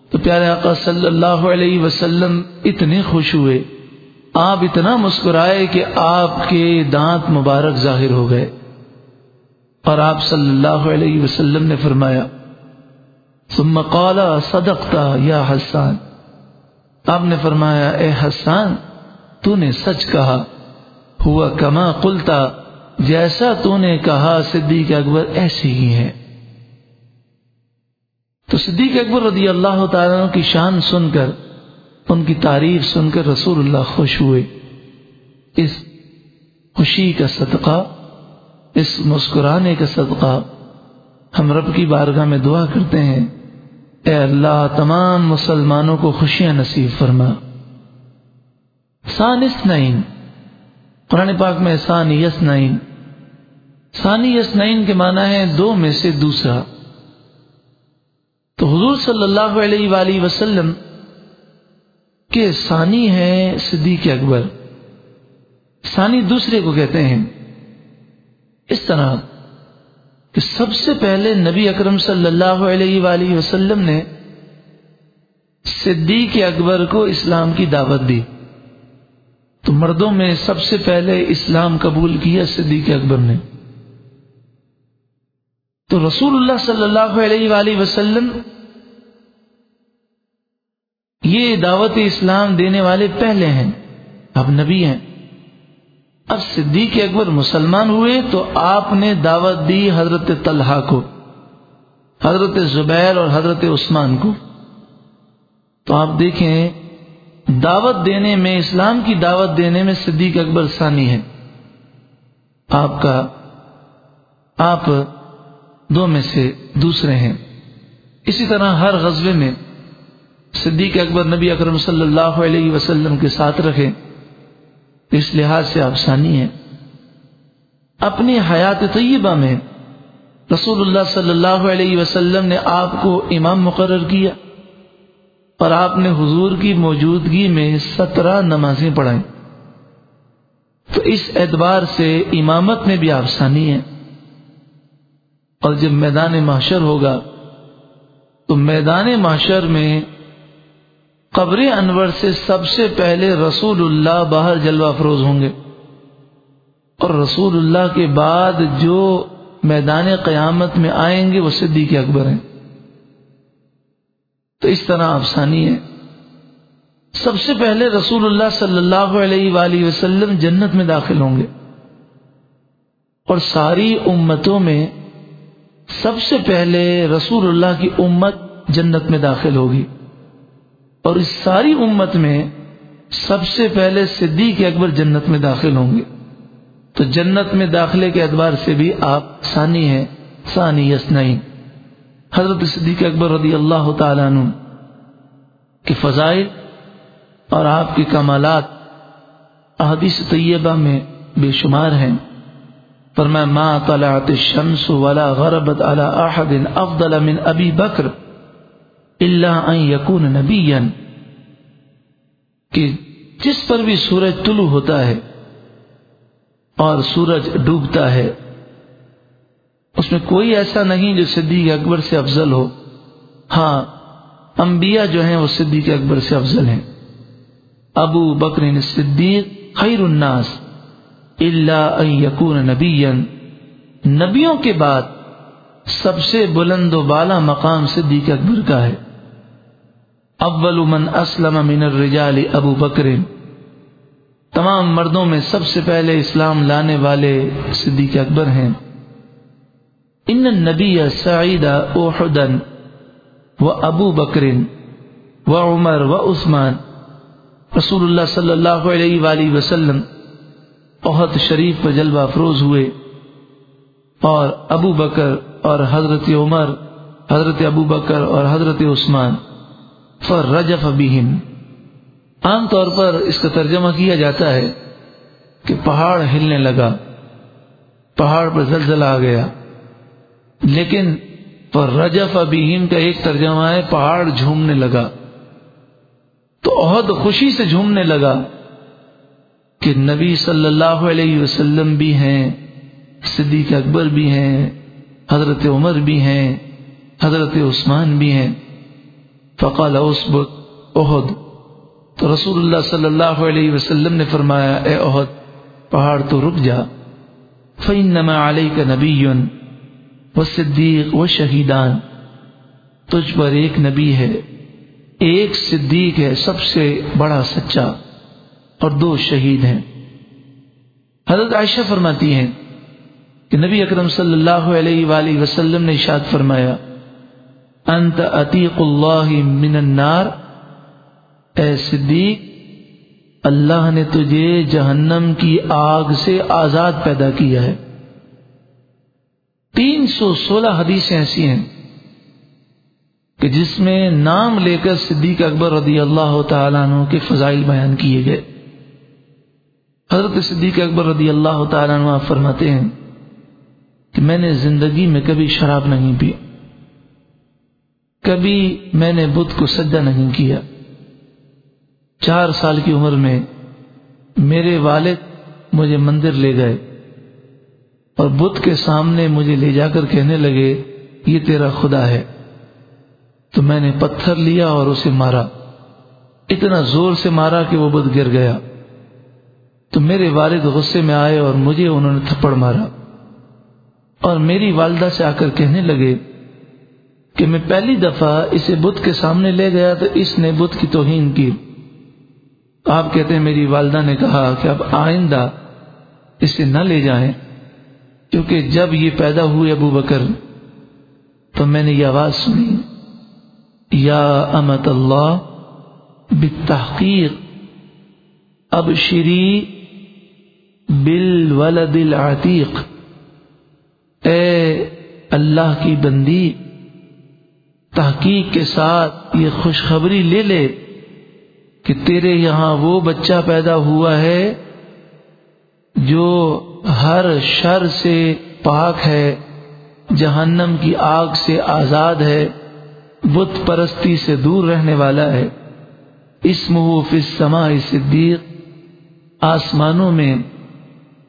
تو پیارے آقا صلی اللہ علیہ وسلم اتنے خوش ہوئے۔ آپ اتنا مسکرائے کہ آپ کے دانت مبارک ظاہر ہو گئے۔ اور آپ صلی اللہ علیہ وسلم نے فرمایا، ثم قال صدقتا یا حسان۔ آپ نے فرمایا، اے حسان تو نے سچ کہا۔ ہوا کما قلتا، جیسا تو نے کہا، صدیق اکبر ایسی ہی ہے تو صدیق اکبر رضی اللہ تعالیٰ کی شان سن کر، ان کی تعریف سن کر رسول اللہ خوش ہوئے۔ اس خوشی کا صدقہ، اس مسکرانے کا صدقہ ہم رب کی بارگاہ میں دعا کرتے ہیں۔ اے اللہ، تمام مسلمانوں کو خوشیاں نصیب فرما۔ سان نعین قرآن پاک میں سان یس نعین ثانی یس نعین کے معنی ہے دو میں سے دوسرا۔ تو حضور صلی اللہ علیہ وآلہ وسلم کے ثانی ہے صدیق اکبر۔ ثانی دوسرے کو کہتے ہیں۔ اس طرح کہ سب سے پہلے نبی اکرم صلی اللہ علیہ وآلہ وسلم نے صدیق اکبر کو اسلام کی دعوت دی۔ تو مردوں میں سب سے پہلے اسلام قبول کیا صدیق اکبر نے۔ تو رسول اللہ صلی اللہ علیہ وآلہ وسلم یہ دعوت اسلام دینے والے پہلے ہیں، اب نبی ہیں۔ اب صدیق اکبر مسلمان ہوئے تو آپ نے دعوت دی حضرت طلحہ کو، حضرت زبیر اور حضرت عثمان کو۔ تو آپ دیکھیں، دعوت دینے میں، اسلام کی دعوت دینے میں صدیق اکبر ثانی ہے آپ کا، آپ دو میں سے دوسرے ہیں۔ اسی طرح ہر غزبے میں صدیق اکبر نبی اکرم صلی اللہ علیہ وسلم کے ساتھ رکھیں اس لحاظ سے آپ ثانی ہیں۔ اپنی حیات طیبہ میں رسول اللہ صلی اللہ علیہ وسلم نے آپ کو امام مقرر کیا۔ اور آپ نے حضور کی موجودگی میں سترہ نمازیں پڑھائیں۔ تو اس اعتبار سے امامت میں بھی آپ ثانی ہیں۔ اور جب میدان معاشر ہوگا، تو میدان معاشر میں قبر انور سے سب سے پہلے رسول اللہ باہر جلوہ افروز ہوں گے۔ اور رسول اللہ کے بعد جو میدان قیامت میں آئیں گے، وہ صدیق اکبر ہیں۔ تو اس طرح افسانی ہے سب سے پہلے رسول اللہ صلی اللہ علیہ وآلہ وسلم جنت میں داخل ہوں گے۔ اور ساری امتوں میں سب سے پہلے رسول اللہ کی امت جنت میں داخل ہوگی۔ اور اس ساری امت میں سب سے پہلے صدیق اکبر جنت میں داخل ہوں گے۔ تو جنت میں داخلے کے اعتبار سے بھی آپ ثانی ہیں، ثانی یسنئی حضرت صدیق اکبر رضی اللہ تعالیٰ عنہ کے فضائل اور آپ کے کمالات احادیث طیبہ میں بے شمار ہیں۔ فرمایا ما طلعت الشمس ولا غربت على احد افضل من ابی بکر الا ان يكون نبيا کہ جس پر بھی سورج طلوع ہوتا ہے اور سورج ڈوبتا ہے، اس میں کوئی ایسا نہیں جو صدیق اکبر سے افضل ہو۔ ہاں انبیاء جو ہیں وہ صدیق اکبر سے افضل ہیں۔ ابو بکر صدیق خیر الناس۔ اللہ یقون نبی نبیوں کے بعد سب سے بلند و بالا مقام صدیق اکبر کا ہے۔ اول من اسلم من الرجال ابو بکر۔ تمام مردوں میں سب سے پہلے اسلام لانے والے صدیق اکبر ہیں۔ ان نبی سعید اوحدن و ابو بکرین و عمر و عثمان۔ رسول اللہ صلی اللہ علیہ وآلہ وسلم بہت شریف پر جلوہ افروز ہوئے اور ابو بکر اور حضرت عمر، حضرت ابو بکر اور حضرت عثمان فر رجف بہم۔ عام طور پر اس کا ترجمہ کیا جاتا ہے کہ پہاڑ ہلنے لگا، پہاڑ پر زلزلہ آ گیا۔ لیکن پر رجف ابیم کا ایک ترجمہ ہے، پہاڑ جھومنے لگا۔ تو عہد خوشی سے جھومنے لگا۔ کہ نبی صلی اللہ علیہ وسلم بھی ہیں، صدیق اکبر بھی ہیں، حضرت عمر بھی ہیں، حضرت عثمان بھی ہیں۔ فقال اسبت عہد تو رسول اللہ صلی اللہ علیہ وسلم نے فرمایا، اے عہد پہاڑ تو رک جا۔ فَإِنَّمَا عَلَيْكَ نَبِيٌّ وَصِدِّيقُ وَشَهِدان تجھ پر ایک نبی ہے۔ ایک صدیق ہے، سب سے بڑا سچا۔ اور دو شہید ہیں۔ حضرت عائشہ فرماتی ہیں کہ نبی اکرم صلی اللہ علیہ وآلہ وسلم نے اشاد فرمایا، انت عتیق اللہ من النار، اے صدیق، اللہ نے تجھے جہنم کی آگ سے آزاد پیدا کیا ہے۔ تین سو سولہ حدیثیں ایسی ہیں کہ جس میں نام لے کر صدیق اکبر رضی اللہ تعالیٰ عنہ کے فضائل بیان کیے گئے۔ حضرت صدیق اکبر رضی اللہ تعالیٰ عنہ فرماتے ہیں کہ میں نے زندگی میں کبھی شراب نہیں پی۔ کبھی میں نے بدھ کو سجا نہیں کیا۔ چار سال کی عمر میں میرے والد مجھے مندر لے گئے اور بدھ کے سامنے مجھے لے جا کر کہنے لگے، یہ تیرا خدا ہے۔ تو میں نے پتھر لیا اور اسے مارا۔ اتنا زور سے مارا کہ وہ بدھ گر گیا۔ تو میرے والد غصے میں آئے اور مجھے انہوں نے تھپڑ مارا اور میری والدہ سے آ کر کہنے لگے کہ میں پہلی دفعہ اسے بدھ کے سامنے لے گیا تو اس نے بدھ کی توہین کی۔ آپ کہتے ہیں میری والدہ نے کہا کہ اب آئندہ اسے نہ لے جائیں کیونکہ جب یہ پیدا ہوئے ابو بکر تو میں نے یہ آواز سنی۔ یا امت اللہ بالتحقیق اب شری بالولد العتیق۔ اے اللہ کی بندی، تحقیق کے ساتھ یہ خوشخبری لے لے کہ تیرے یہاں وہ بچہ پیدا ہوا ہے جو ہر شر سے پاک ہے، جہنم کی آگ سے آزاد ہے، بت پرستی سے دور رہنے والا ہے۔ اس سما صدیق، آسمانوں میں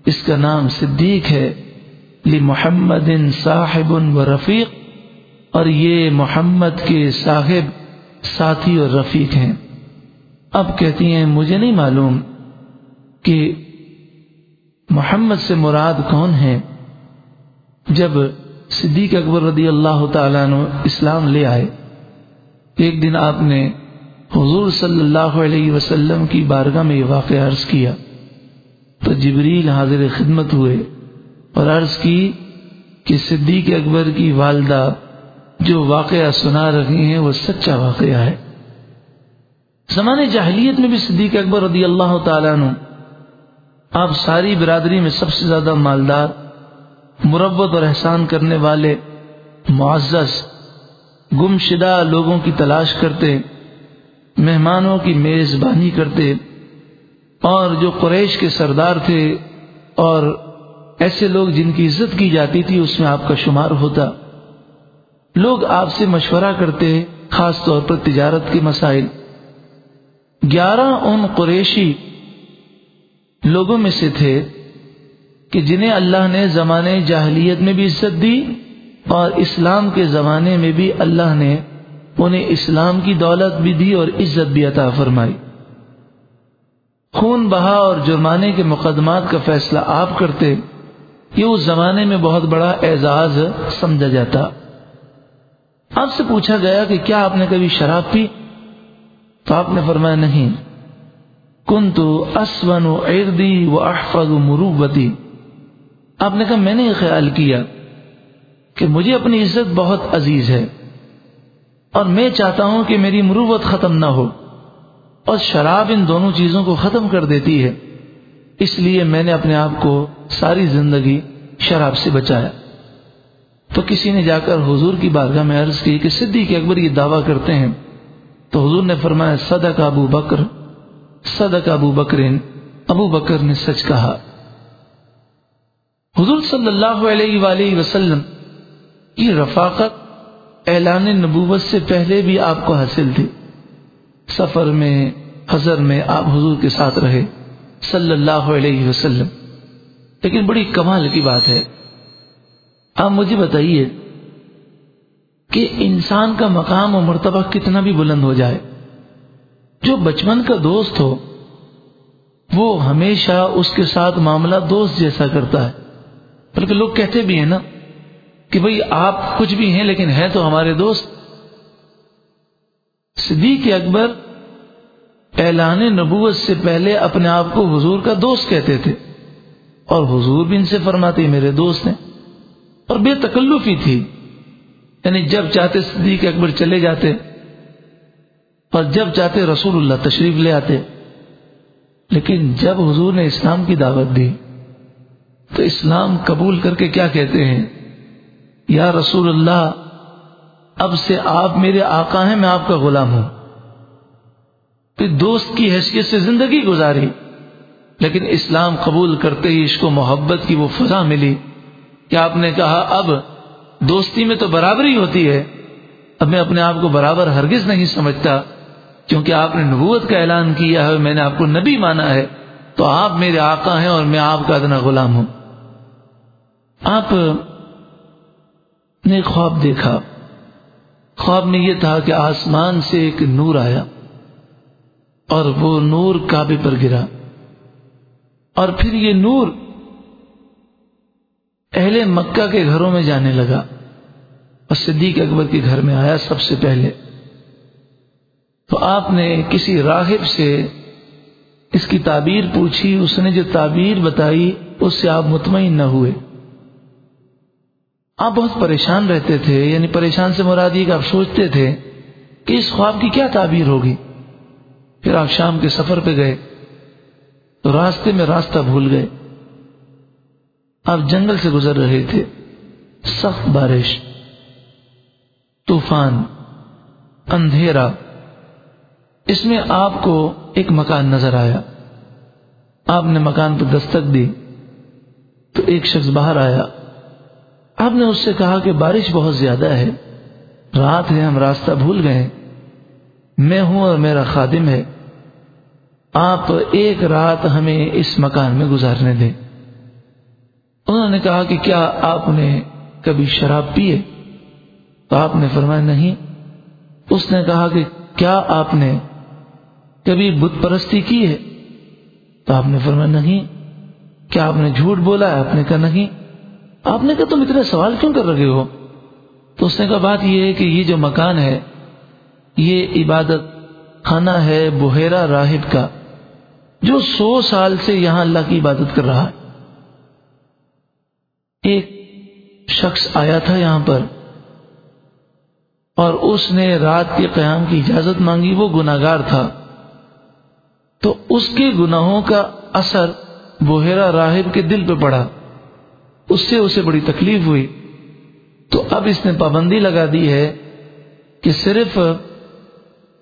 اس کا نام صدیق ہے لی محمد صاحب و رفیق، اور یہ محمد کے صاحب ساتھی اور رفیق ہیں۔ اب کہتی ہیں، مجھے نہیں معلوم کہ محمد سے مراد کون ہے جب صدیق اکبر رضی اللہ تعالیٰ عنہ اسلام لے آئے، ایک دن آپ نے حضور صلی اللہ علیہ وسلم کی بارگاہ میں یہ واقعہ عرض کیا۔ تو جبریل حاضر خدمت ہوئے اور عرض کی کہ صدیق اکبر کی والدہ جو واقعہ سنا رہی ہیں وہ سچا واقعہ ہے۔ زمانے جاہلیت میں بھی صدیق اکبر رضی اللہ تعالیٰ عنہ آپ ساری برادری میں سب سے زیادہ مالدار مربت اور احسان کرنے والے، معزز گم شدہ لوگوں کی تلاش کرتے، مہمانوں کی میزبانی کرتے اور جو قریش کے سردار تھے اور ایسے لوگ جن کی عزت کی جاتی تھی، اس میں آپ کا شمار ہوتا۔ لوگ آپ سے مشورہ کرتے، خاص طور پر تجارت کے مسائل۔ گیارہ ان قریشی لوگوں میں سے تھے کہ جنہیں اللہ نے زمانے جاہلیت میں بھی عزت دی اور اسلام کے زمانے میں بھی اللہ نے انہیں اسلام کی دولت بھی دی اور عزت بھی عطا فرمائی۔ خون بہا اور جرمانے کے مقدمات کا فیصلہ آپ کرتے، یہ اس زمانے میں بہت بڑا اعزاز سمجھا جاتا۔ آپ سے پوچھا گیا کہ کیا آپ نے کبھی شراب پی؟ تو آپ نے فرمایا نہیں۔ کن تو اسون و اردی و احفظ مروبتی آپ نے کہا، میں نے یہ خیال کیا کہ مجھے اپنی عزت بہت عزیز ہے اور میں چاہتا ہوں کہ میری مروت ختم نہ ہو۔ اور شراب ان دونوں چیزوں کو ختم کر دیتی ہے۔ اس لیے میں نے اپنے آپ کو ساری زندگی شراب سے بچایا۔ تو کسی نے جا کر حضور کی بارگاہ میں عرض کی کہ صدیق اکبر یہ دعویٰ کرتے ہیں۔ تو حضور نے فرمایا، صدق ابو بکر، صدق ابو بکرین، ابو بکر نے سچ کہا۔ حضور صلی اللہ علیہ وآلہ وسلم کی رفاقت اعلان نبوت سے پہلے بھی آپ کو حاصل تھی۔ سفر میں، حضر میں آپ حضور کے ساتھ رہے، صلی اللہ علیہ وسلم۔ لیکن بڑی کمال کی بات ہے۔ آپ مجھے بتائیے کہ انسان کا مقام و مرتبہ کتنا بھی بلند ہو جائے، جو بچپن کا دوست ہو، وہ ہمیشہ اس کے ساتھ معاملہ دوست جیسا کرتا ہے۔ بلکہ لوگ کہتے بھی ہیں نا کہ بھئی آپ کچھ بھی ہیں لیکن ہیں تو ہمارے دوست۔ صدیق اکبر اعلان نبوت سے پہلے اپنے آپ کو حضور کا دوست کہتے تھے اور حضور بھی ان سے فرماتے میرے دوست ہیں۔ اور بے تکلفی تھی۔ یعنی جب چاہتے صدیق اکبر چلے جاتے اور جب چاہتے رسول اللہ تشریف لے آتے، لیکن جب حضور نے اسلام کی دعوت دی، تو اسلام قبول کر کے کیا کہتے ہیں؟ یا رسول اللہ اب سے آپ میرے آقا ہیں، میں آپ کا غلام ہوں۔ پھر دوست کی حیثیت سے زندگی گزاری۔ لیکن اسلام قبول کرتے ہی عشق و محبت کی وہ فضا ملی۔ کہ آپ نے کہا، اب دوستی میں تو برابری ہوتی ہے۔ اب میں اپنے آپ کو برابر ہرگز نہیں سمجھتا۔ کیونکہ آپ نے نبوت کا اعلان کیا ہے میں نے آپ کو نبی مانا ہے۔ تو آپ میرے آقا ہیں اور میں آپ کا ادنا غلام ہوں۔ آپ نے خواب دیکھا۔ خواب میں یہ تھا کہ آسمان سے ایک نور آیا اور وہ نور کعبے پر گرا اور پھر یہ نور اہل مکہ کے گھروں میں جانے لگا اور صدیق اکبر کے گھر میں آیا سب سے پہلے۔ تو آپ نے کسی راہب سے اس کی تعبیر پوچھی، اس نے جو تعبیر بتائی اس سے آپ مطمئن نہ ہوئے۔ آپ بہت پریشان رہتے تھے یعنی پریشان سے مراد یہ کہ آپ سوچتے تھے کہ اس خواب کی کیا تعبیر ہوگی۔ پھر آپ شام کے سفر پہ گئے، تو راستے میں راستہ بھول گئے۔ آپ جنگل سے گزر رہے تھے، سخت بارش، طوفان، اندھیرا۔ اس میں آپ کو ایک مکان نظر آیا۔ آپ نے مکان پر دستک دی، تو ایک شخص باہر آیا۔ آپ نے اس سے کہا کہ بارش بہت زیادہ ہے۔ رات ہے، ہم راستہ بھول گئے۔ میں ہوں اور میرا خادم ہے۔ آپ ایک رات ہمیں اس مکان میں گزارنے دیں۔ انہوں نے کہا کہ کیا آپ نے کبھی شراب پیے تو آپ نے فرمایا نہیں۔ اس نے کہا کہ کیا آپ نے کبھی بت پرستی کی ہے؟ تو آپ نے فرمایا نہیں۔ کیا آپ نے جھوٹ بولا ہے؟ آپ نے کہا نہیں۔ آپ نے کہا تم اتنے سوال کیوں کر رہے ہو؟ تو اس نے کہا بات یہ ہے کہ یہ جو مکان ہے، یہ عبادت خانہ ہے بحیرا راہب کا، جو سو سال سے یہاں اللہ کی عبادت کر رہا ہے۔ ایک شخص آیا تھا یہاں پر اور اس نے رات کے قیام کی اجازت مانگی، وہ گناگار تھا۔ تو اس کے گناہوں کا اثر بحیرا راہب کے دل پہ پڑا۔ اس سے اسے بڑی تکلیف ہوئی۔ تو اب اس نے پابندی لگا دی ہے کہ صرف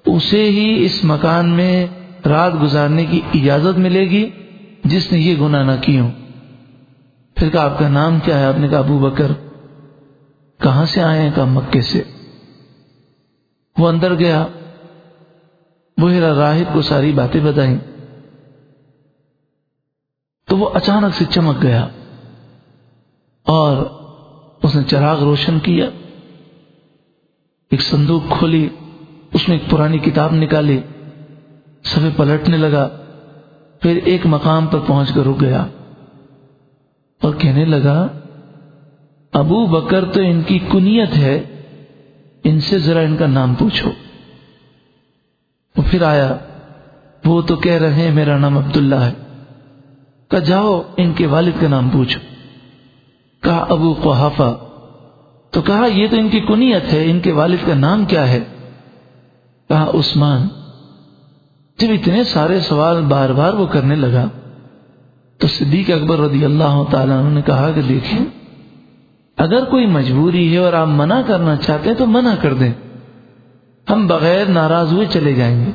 اسے ہی اس مکان میں رات گزارنے کی اجازت ملے گی جس نے یہ گناہ نہ کی ہوں۔ پھر کہا، آپ کا نام کیا ہے؟ آپ نے کہا، ابو بکر۔ کہاں سے آئے ہیں؟ کہا، مکے سے۔ وہ اندر گیا۔ بحیرا راہب کو ساری باتیں بتائیں۔ تو وہ اچانک سے چمک گیا۔ اور اس نے چراغ روشن کیا، ایک صندوق کھولی، اس میں ایک پرانی کتاب نکالی، سبھی پلٹنے لگا، پھر ایک مقام پر پہنچ کر رک گیا اور کہنے لگا، ابو بکر تو ان کی کنیت ہے، ان سے ذرا ان کا نام پوچھو۔ وہ پھر آیا، وہ تو کہہ رہے ہیں میرا نام عبداللہ ہے کہ جاؤ ان کے والد کا نام پوچھو۔ کہا ابو قحافہ، تو کہا، یہ تو ان کی کنیت ہے، ان کے والد کا نام کیا ہے؟ کہا، عثمان۔ جب اتنے سارے سوال بار بار وہ کرنے لگا، تو صدیق اکبر رضی اللہ تعالیٰ نے کہا کہ دیکھیں، اگر کوئی مجبوری ہے اور آپ منع کرنا چاہتے ہیں تو منع کر دیں۔ ہم بغیر ناراض ہوئے چلے جائیں گے،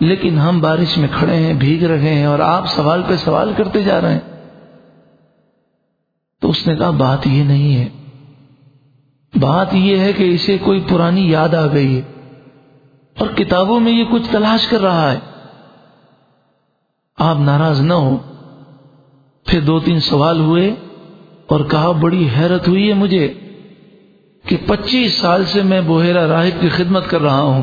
لیکن ہم بارش میں کھڑے ہیں، بھیگ رہے ہیں اور آپ سوال پہ سوال کرتے جا رہے ہیں۔ تو اس نے کہا، بات یہ نہیں ہے۔ بات یہ ہے کہ اسے کوئی پرانی یاد آ گئی ہے اور کتابوں میں یہ کچھ تلاش کر رہا ہے۔ آپ ناراض نہ ہو پھر دو تین سوال ہوئے اور کہا، بڑی حیرت ہوئی ہے مجھے کہ پچیس سال سے میں بحیرہ راہب کی خدمت کر رہا ہوں۔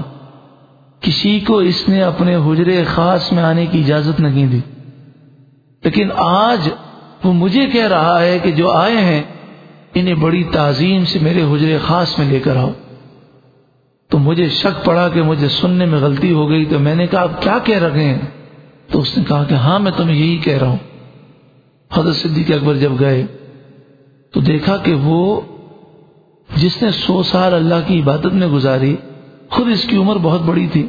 کسی کو اس نے اپنے حجرے خاص میں آنے کی اجازت نہیں دی۔ لیکن آج وہ مجھے کہہ رہا ہے کہ جو آئے ہیں، انہیں بڑی تعظیم سے میرے حجرے خاص میں لے کر آؤ۔ تو مجھے شک پڑا کہ مجھے سننے میں غلطی ہو گئی، تو میں نے کہا، آپ کیا کہہ رکھے ہیں؟ تو اس نے کہا کہ ہاں میں تمہیں یہی کہہ رہا ہوں۔ حضرت صدیق اکبر جب گئے، تو دیکھا کہ وہ جس نے سو سال اللہ کی عبادت میں گزاری، خود اس کی عمر بہت بڑی تھی۔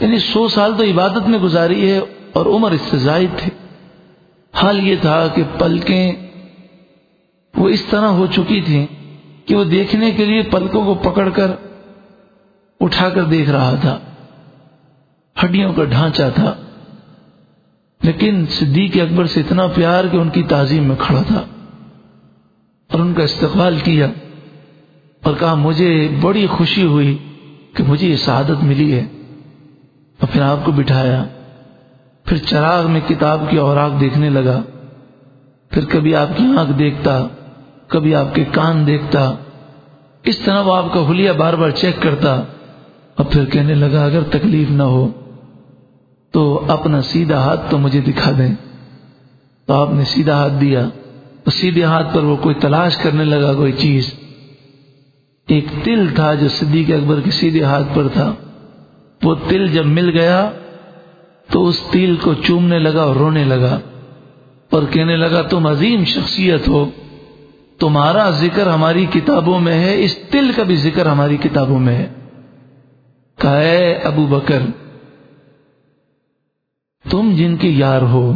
یعنی سو سال تو عبادت میں گزاری ہے اور عمر اس سے زائد تھی۔ حال یہ تھا کہ پلکیں وہ اس طرح ہو چکی تھیں کہ وہ دیکھنے کے لیے پلکوں کو پکڑ کر اٹھا کر دیکھ رہا تھا، ہڈیوں کا ڈھانچہ تھا۔ لیکن صدیق اکبر سے اتنا پیار کہ ان کی تعظیم میں کھڑا تھا اور ان کا استقبال کیا اور کہا، مجھے بڑی خوشی ہوئی کہ مجھے یہ سعادت ملی ہے۔ اور پھر آپ کو بٹھایا۔ پھر چراغ میں کتاب کی اوراق دیکھنے لگا۔ پھر کبھی آپ کی آنکھ دیکھتا، کبھی آپ کے کان دیکھتا۔ اس طرح وہ آپ کا حلیہ بار بار چیک کرتا اور پھر کہنے لگا، اگر تکلیف نہ ہو تو اپنا سیدھا ہاتھ تو مجھے دکھا دیں۔ تو آپ نے سیدھا ہاتھ دیا تو سیدھے ہاتھ پر وہ کوئی تلاش کرنے لگا، کوئی چیز۔ ایک تل تھا جو صدیق اکبر کے سیدھے ہاتھ پر تھا۔ وہ تل جب مل گیا تو اس تل کو چومنے لگا اور رونے لگا اور کہنے لگا، تم عظیم شخصیت ہو۔ تمہارا ذکر ہماری کتابوں میں ہے، اس تل کا بھی ذکر ہماری کتابوں میں ہے۔ کہ ابو بکر، تم جن کے یار ہو،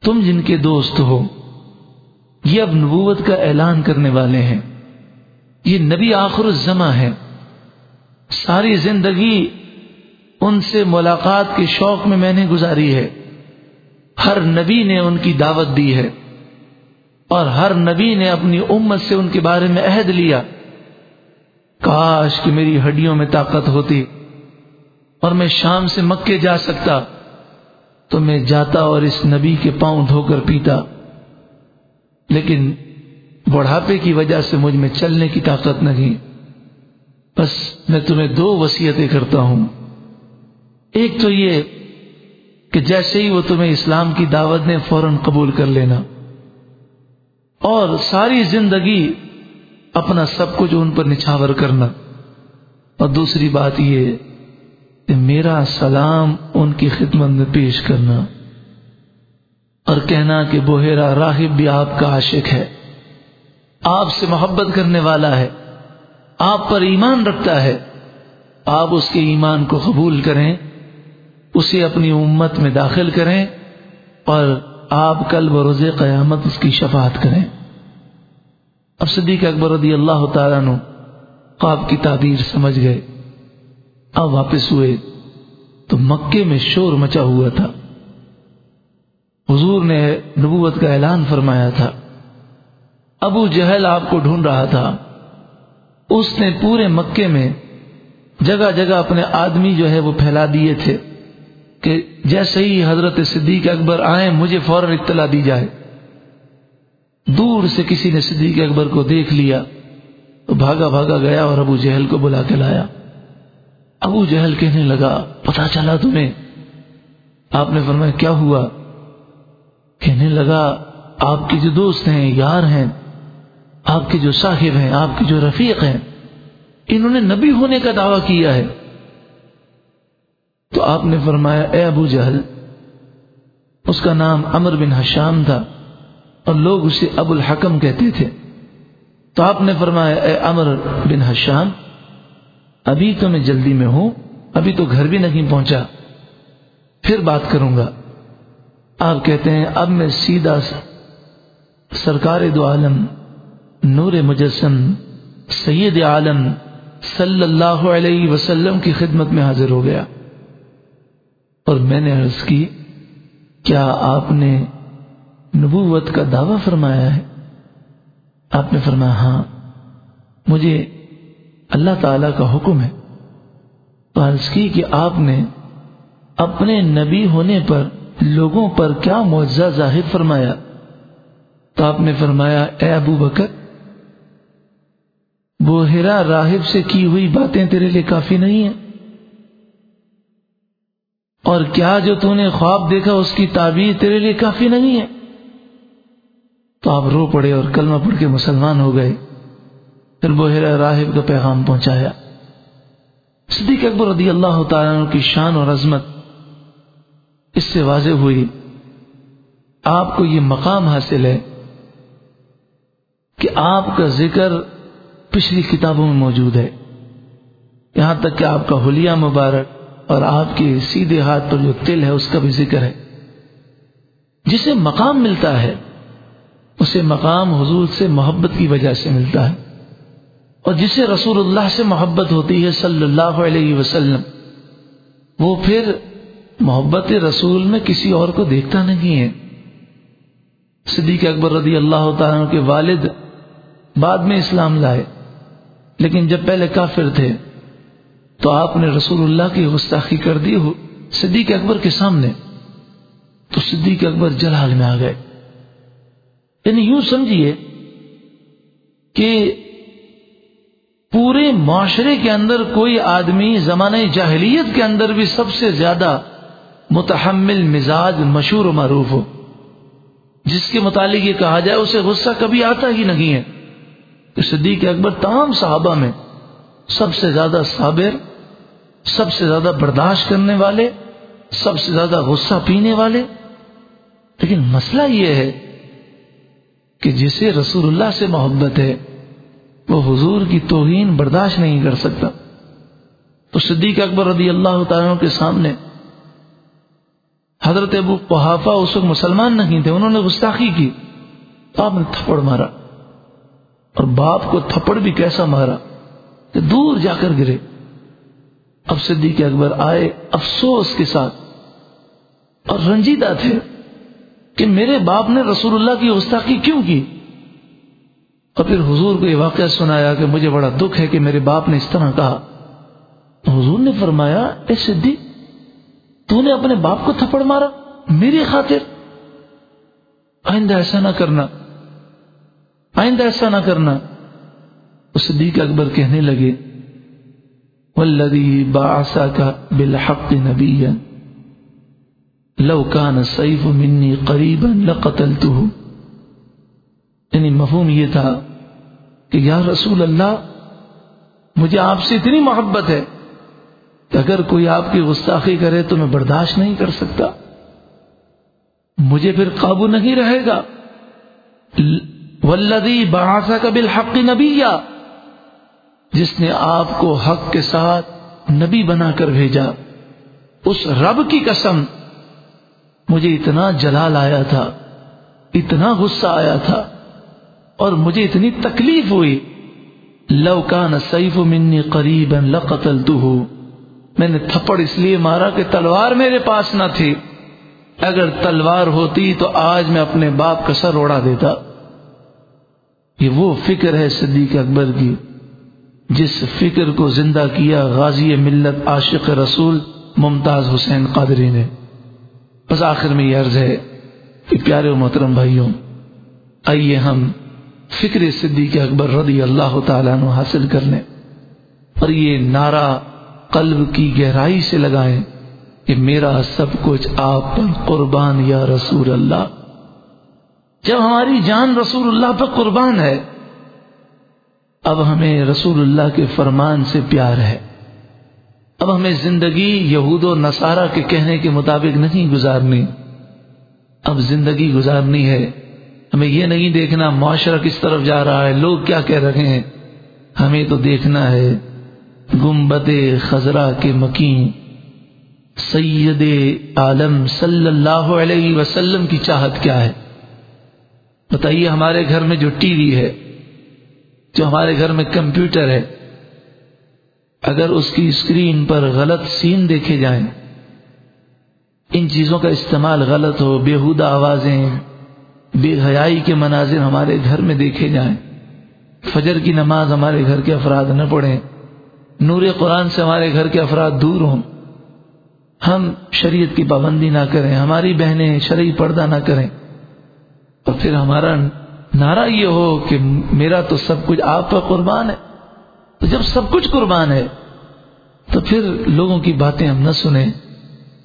تم جن کے دوست ہو، یہ اب نبوت کا اعلان کرنے والے ہیں۔ یہ نبی آخر الزما ہے۔ ساری زندگی ان سے ملاقات کے شوق میں میں نے گزاری ہے۔ ہر نبی نے ان کی دعوت دی ہے۔ اور ہر نبی نے اپنی امت سے ان کے بارے میں عہد لیا۔ کاش کہ میری ہڈیوں میں طاقت ہوتی اور میں شام سے مکے جا سکتا تو میں جاتا اور اس نبی کے پاؤں دھو کر پیتا۔ لیکن بڑھاپے کی وجہ سے مجھ میں چلنے کی طاقت نہیں۔ بس میں تمہیں دو وسیعتیں کرتا ہوں۔ ایک تو یہ کہ جیسے ہی وہ تمہیں اسلام کی دعوت نے فوراً قبول کر لینا۔ اور ساری زندگی اپنا سب کچھ ان پر نچھاور کرنا۔ اور دوسری بات یہ کہ میرا سلام ان کی خدمت میں پیش کرنا۔ اور کہنا کہ بحیرا راہب بھی آپ کا عاشق ہے۔ آپ سے محبت کرنے والا ہے۔ آپ پر ایمان رکھتا ہے۔ آپ اس کے ایمان کو قبول کریں۔ اسے اپنی امت میں داخل کریں اور آپ کل بروز قیامت اس کی شفاعت کریں۔ اب صدیق اکبر رضی اللہ تعالیٰ نو خواب کی تعبیر سمجھ گئے۔ اب واپس ہوئے تو مکے میں شور مچا ہوا تھا۔ حضور نے نبوت کا اعلان فرمایا تھا۔ ابو جہل آپ کو ڈھونڈ رہا تھا۔ اس نے پورے مکے میں جگہ جگہ اپنے آدمی جو ہے وہ پھیلا دیے تھے۔ کہ جیسے ہی حضرت صدیق اکبر آئے مجھے فوراً اطلاع دی جائے۔ دور سے کسی نے صدیق اکبر کو دیکھ لیا، تو بھاگا بھاگا گیا اور ابو جہل کو بلا کے لایا۔ ابو جہل کہنے لگا پتا چلا تمہیں؟ آپ نے فرمایا، کیا ہوا؟ کہنے لگا، آپ کے جو دوست ہیں، یار ہیں، آپ کے جو صاحب ہیں، آپ کے جو رفیق ہیں، انہوں نے نبی ہونے کا دعویٰ کیا ہے۔ تو آپ نے فرمایا، اے ابو جہل، اس کا نام امر بن حشام تھا اور لوگ اسے ابو الحکم کہتے تھے۔ تو آپ نے فرمایا، اے امر بن حشام، ابھی تو میں جلدی میں ہوں، ابھی تو گھر بھی نہیں پہنچا۔ پھر بات کروں گا۔ آپ کہتے ہیں، اب میں سیدھا سرکار دو عالم، نور مجسم، سید عالم صلی اللہ علیہ وسلم کی خدمت میں حاضر ہو گیا۔ اور میں نے عرض کی، کیا آپ نے نبوت کا دعویٰ فرمایا ہے؟ آپ نے فرمایا ہاں۔ مجھے اللہ تعالی کا حکم ہے۔ تو عرض کی کہ آپ نے اپنے نبی ہونے پر لوگوں پر کیا معجزہ ظاہر فرمایا؟ تو آپ نے فرمایا، اے ابو بکر، بوہرا راہب سے کی ہوئی باتیں تیرے لیے کافی نہیں ہیں۔ اور کیا جو تو نے خواب دیکھا اس کی تعبیر تیرے لیے کافی نہیں ہے؟ تو آپ رو پڑے اور کلمہ پڑھ کے مسلمان ہو گئے۔ پھر بحیرہ راہب کا پیغام پہنچایا۔ صدیق اکبر رضی اللہ تعالیٰ کی شان اور عظمت اس سے واضح ہوئی۔ آپ کو یہ مقام حاصل ہے کہ آپ کا ذکر پچھلی کتابوں میں موجود ہے۔ یہاں تک کہ آپ کا حلیہ مبارک اور آپ کے سیدھے ہاتھ پر جو تل ہے اس کا بھی ذکر ہے۔ جسے مقام ملتا ہے، اسے مقام حضور سے محبت کی وجہ سے ملتا ہے۔ اور جسے رسول اللہ سے محبت ہوتی ہے صلی اللہ علیہ وسلم، وہ پھر محبت رسول میں کسی اور کو دیکھتا نہیں ہے۔ صدیق اکبر رضی اللہ تعالیٰ کے والد بعد میں اسلام لائے، لیکن جب پہلے کافر تھے تو آپ نے رسول اللہ کی گستاخی کر دی ہو صدیق اکبر کے سامنے۔ تو صدیق اکبر جلال میں آ گئے۔ یعنی یوں سمجھیے کہ پورے معاشرے کے اندر کوئی آدمی زمانۂ جاہلیت کے اندر بھی سب سے زیادہ متحمل مزاج مشہور و معروف ہو۔ جس کے متعلق یہ کہا جائے اسے غصہ کبھی آتا ہی نہیں ہے۔ کہ صدیق اکبر تمام صحابہ میں سب سے زیادہ صابر سب سے زیادہ برداشت کرنے والے، سب سے زیادہ غصہ پینے والے۔ لیکن مسئلہ یہ ہے کہ جسے رسول اللہ سے محبت ہے، وہ حضور کی توہین برداشت نہیں کر سکتا۔ تو صدیق اکبر رضی اللہ تعالیٰ کے سامنے حضرت ابو قحافہ اس وقت مسلمان نہیں تھے، انہوں نے گستاخی کی۔ تو آپ نے تھپڑ مارا اور باپ کو تھپڑ بھی کیسا مارا کہ دور جا کر گرے۔ اب صدیق اکبر آئے افسوس کے ساتھ اور رنجیدہ تھے کہ میرے باپ نے رسول اللہ کی گستاخی کیوں کی؟ اور پھر حضور کو یہ واقعہ سنایا کہ مجھے بڑا دکھ ہے کہ میرے باپ نے اس طرح کہا۔ حضور نے فرمایا، اے صدیق، تو نے اپنے باپ کو تھپڑ مارا میری خاطر؟ آئندہ ایسا نہ کرنا، آئندہ ایسا نہ کرنا اس صدیق اکبر کہنے لگے والذی باسا کا بالحق نبی لو کان سیف منی قریبا لقتلته. یعنی مفہوم یہ تھا کہ یا رسول اللہ، مجھے آپ سے اتنی محبت ہے کہ اگر کوئی آپ کی گستاخی کرے تو میں برداشت نہیں کر سکتا۔ مجھے پھر قابو نہیں رہے گا۔ ولدی بآسا کا بالحق نبی جس نے آپ کو حق کے ساتھ نبی بنا کر بھیجا، اس رب کی قسم، مجھے اتنا جلال آیا تھا، اتنا غصہ آیا تھا، اور مجھے اتنی تکلیف ہوئی۔ لو کان سیف منی قریب لقتل میں نے تھپڑ اس لیے مارا کہ تلوار میرے پاس نہ تھی۔ اگر تلوار ہوتی تو آج میں اپنے باپ کا سر اڑا دیتا۔ یہ وہ فکر ہے صدیق اکبر کی۔ جس فکر کو زندہ کیا غازی ملت عاشق رسول ممتاز حسین قادری نے۔ بس آخر میں یہ عرض ہے کہ پیارے و محترم بھائیوں، آئیے ہم فکر صدیق اکبر رضی اللہ تعالیٰ عنہ حاصل کر لیں اور یہ نعرہ قلب کی گہرائی سے لگائیں کہ میرا سب کچھ آپ پر قربان یا رسول اللہ۔ جب ہماری جان رسول اللہ پر قربان ہے اب ہمیں رسول اللہ کے فرمان سے پیار ہے۔ اب ہمیں زندگی یہود و نصارہ کے کہنے کے مطابق نہیں گزارنی۔ اب زندگی گزارنی ہے۔ ہمیں یہ نہیں دیکھنا معاشرہ کس طرف جا رہا ہے، لوگ کیا کہہ رہے ہیں۔ ہمیں تو دیکھنا ہے گمبد خزرہ کے مکین۔ سید عالم صلی اللہ علیہ وسلم کی چاہت کیا ہے؟ بتائیے ہمارے گھر میں جو ٹی وی ہے۔ جو ہمارے گھر میں کمپیوٹر ہے، اگر اس کی اسکرین پر غلط سین دیکھے جائیں، ان چیزوں کا استعمال غلط ہو، بےحودہ آوازیں، بے حیائی کے مناظر ہمارے گھر میں دیکھے جائیں، فجر کی نماز ہمارے گھر کے افراد نہ پڑھیں، نور قرآن سے ہمارے گھر کے افراد دور ہوں، ہم شریعت کی پابندی نہ کریں، ہماری بہنیں شرعی پردہ نہ کریں، اور پھر ہمارا نعرہ یہ ہو کہ میرا تو سب کچھ آپ پر قربان ہے۔ تو جب سب کچھ قربان ہے، تو پھر لوگوں کی باتیں ہم نہ سنیں۔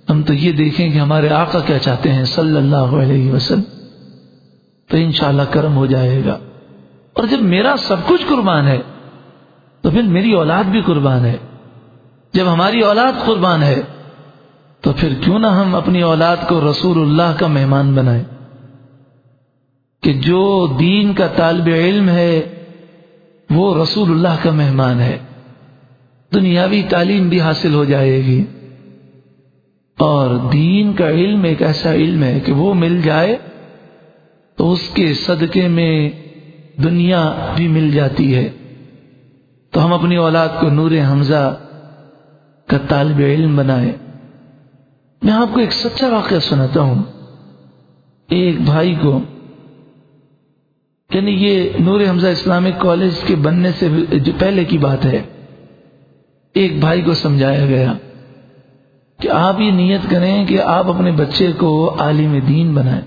ہم تو یہ دیکھیں کہ ہمارے آقا کیا چاہتے ہیں، صلی اللہ علیہ وسلم۔ تو انشاءاللہ کرم ہو جائے گا۔ اور جب میرا سب کچھ قربان ہے، تو پھر میری اولاد بھی قربان ہے۔ جب ہماری اولاد قربان ہے، تو پھر کیوں نہ ہم اپنی اولاد کو رسول اللہ کا مہمان بنائیں۔ کہ جو دین کا طالب علم ہے، وہ رسول اللہ کا مہمان ہے۔ دنیاوی تعلیم بھی حاصل ہو جائے گی۔ اور دین کا علم ایک ایسا علم ہے کہ وہ مل جائے تو اس کے صدقے میں دنیا بھی مل جاتی ہے۔ تو ہم اپنی اولاد کو نور حمزہ کا طالب علم بنائے میں آپ کو ایک سچا واقعہ سناتا ہوں۔ ایک بھائی کو یعنی یہ نور حمزہ اسلامک کالج کے بننے سے جو پہلے کی بات ہے، ایک بھائی کو سمجھایا گیا کہ آپ یہ نیت کریں کہ آپ اپنے بچے کو عالم دین بنائیں۔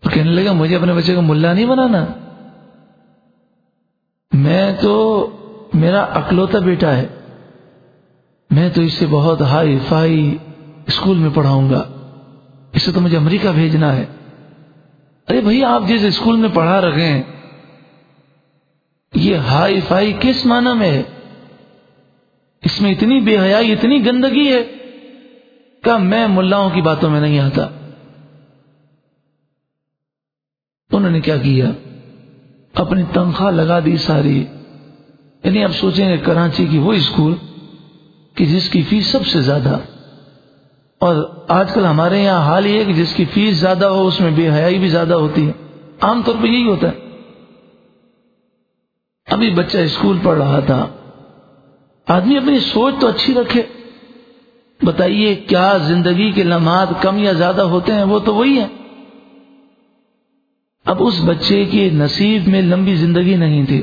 تو کہنے لگا، مجھے اپنے بچے کو ملا نہیں بنانا۔ میں تو، میرا اکلوتا بیٹا ہے۔ میں تو اس سے بہت ہائی فائی اسکول میں پڑھاؤں گا۔ اسے تو مجھے امریکہ بھیجنا ہے۔ ارے بھائی، آپ جس اسکول میں پڑھا رکھے ہیں، یہ ہائی فائی کس معنی میں ہے؟ اس میں اتنی بے حیائی، اتنی گندگی ہے کہ میں ملاؤں کی باتوں میں نہیں آتا۔ انہوں نے کیا کیا؟ اپنی تنخواہ لگا دی ساری۔ یعنی اب سوچیں گے، کراچی کی وہ اسکول کہ جس کی فیس سب سے زیادہ اور آج کل ہمارے یہاں حال یہ ہے کہ جس کی فیس زیادہ ہو اس میں بے حیائی بھی زیادہ ہوتی ہے۔ عام طور پہ یہی ہوتا ہے۔ ابھی بچہ اسکول پڑھ رہا تھا۔ آدمی اپنی سوچ تو اچھی رکھے۔ بتائیے کیا زندگی کے لمحات کم یا زیادہ ہوتے ہیں؟ وہ تو وہی ہے اب اس بچے کے نصیب میں لمبی زندگی نہیں تھی۔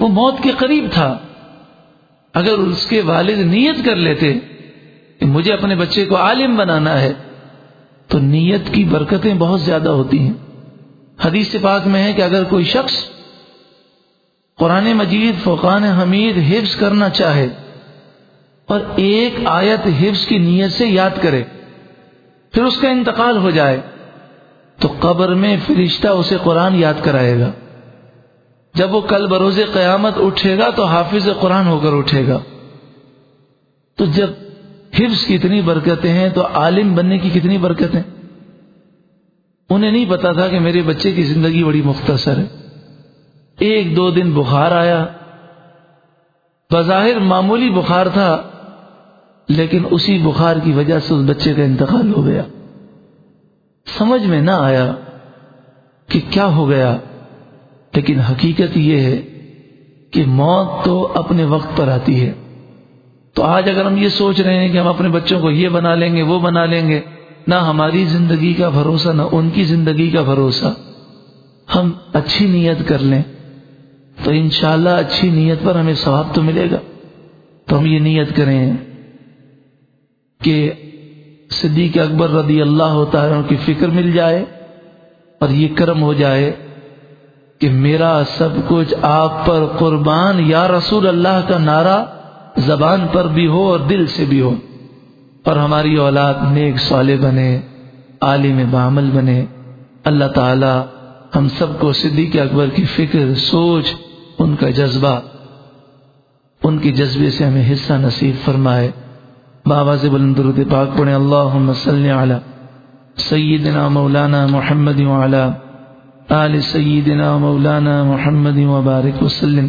وہ موت کے قریب تھا۔ اگر اس کے والد نیت کر لیتے کہ مجھے اپنے بچے کو عالم بنانا ہے، تو نیت کی برکتیں بہت زیادہ ہوتی ہیں۔ حدیث سے پاک میں ہے کہ اگر کوئی شخص قرآن مجید فقان حمید حفظ کرنا چاہے اور ایک آیت حفظ کی نیت سے یاد کرے، پھر اس کا انتقال ہو جائے، تو قبر میں فرشتہ اسے قرآن یاد کرائے گا۔ جب وہ کل بروز قیامت اٹھے گا تو حافظ قرآن ہو کر اٹھے گا۔ تو جب حفظ کی اتنی برکتیں ہیں تو عالم بننے کی کتنی برکتیں انہیں نہیں پتا تھا کہ میرے بچے کی زندگی بڑی مختصر ہے۔ ایک دو دن بخار آیا۔ بظاہر معمولی بخار تھا، لیکن اسی بخار کی وجہ سے اس بچے کا انتقال ہو گیا۔ سمجھ میں نہ آیا کہ کیا ہو گیا، لیکن حقیقت یہ ہے کہ موت تو اپنے وقت پر آتی ہے۔ تو آج اگر ہم یہ سوچ رہے ہیں کہ ہم اپنے بچوں کو یہ بنا لیں گے وہ بنا لیں گے، نہ ہماری زندگی کا بھروسہ، نہ ان کی زندگی کا بھروسہ۔ ہم اچھی نیت کر لیں تو انشاءاللہ اچھی نیت پر ہمیں ثواب تو ملے گا۔ تو ہم یہ نیت کریں کہ صدیق اکبر رضی اللہ تعالیٰ کی فکر مل جائے اور یہ کرم ہو جائے کہ میرا سب کچھ آپ پر قربان یا رسول اللہ کا نعرہ زبان پر بھی ہو اور دل سے بھی ہو۔ اور ہماری اولاد نیک صالح بنے، عالم بعمل بنے۔ اللہ تعالی ہم سب کو صدیق اکبر کی فکر، سوچ، ان کا جذبہ، ان کے جذبے سے ہمیں حصہ نصیب فرمائے۔ بابا سے بلند پاک پڑھے اللہ صلی علی سیدنا مولانا محمد آل سیدنا مولانا محمد وبارک وسلم۔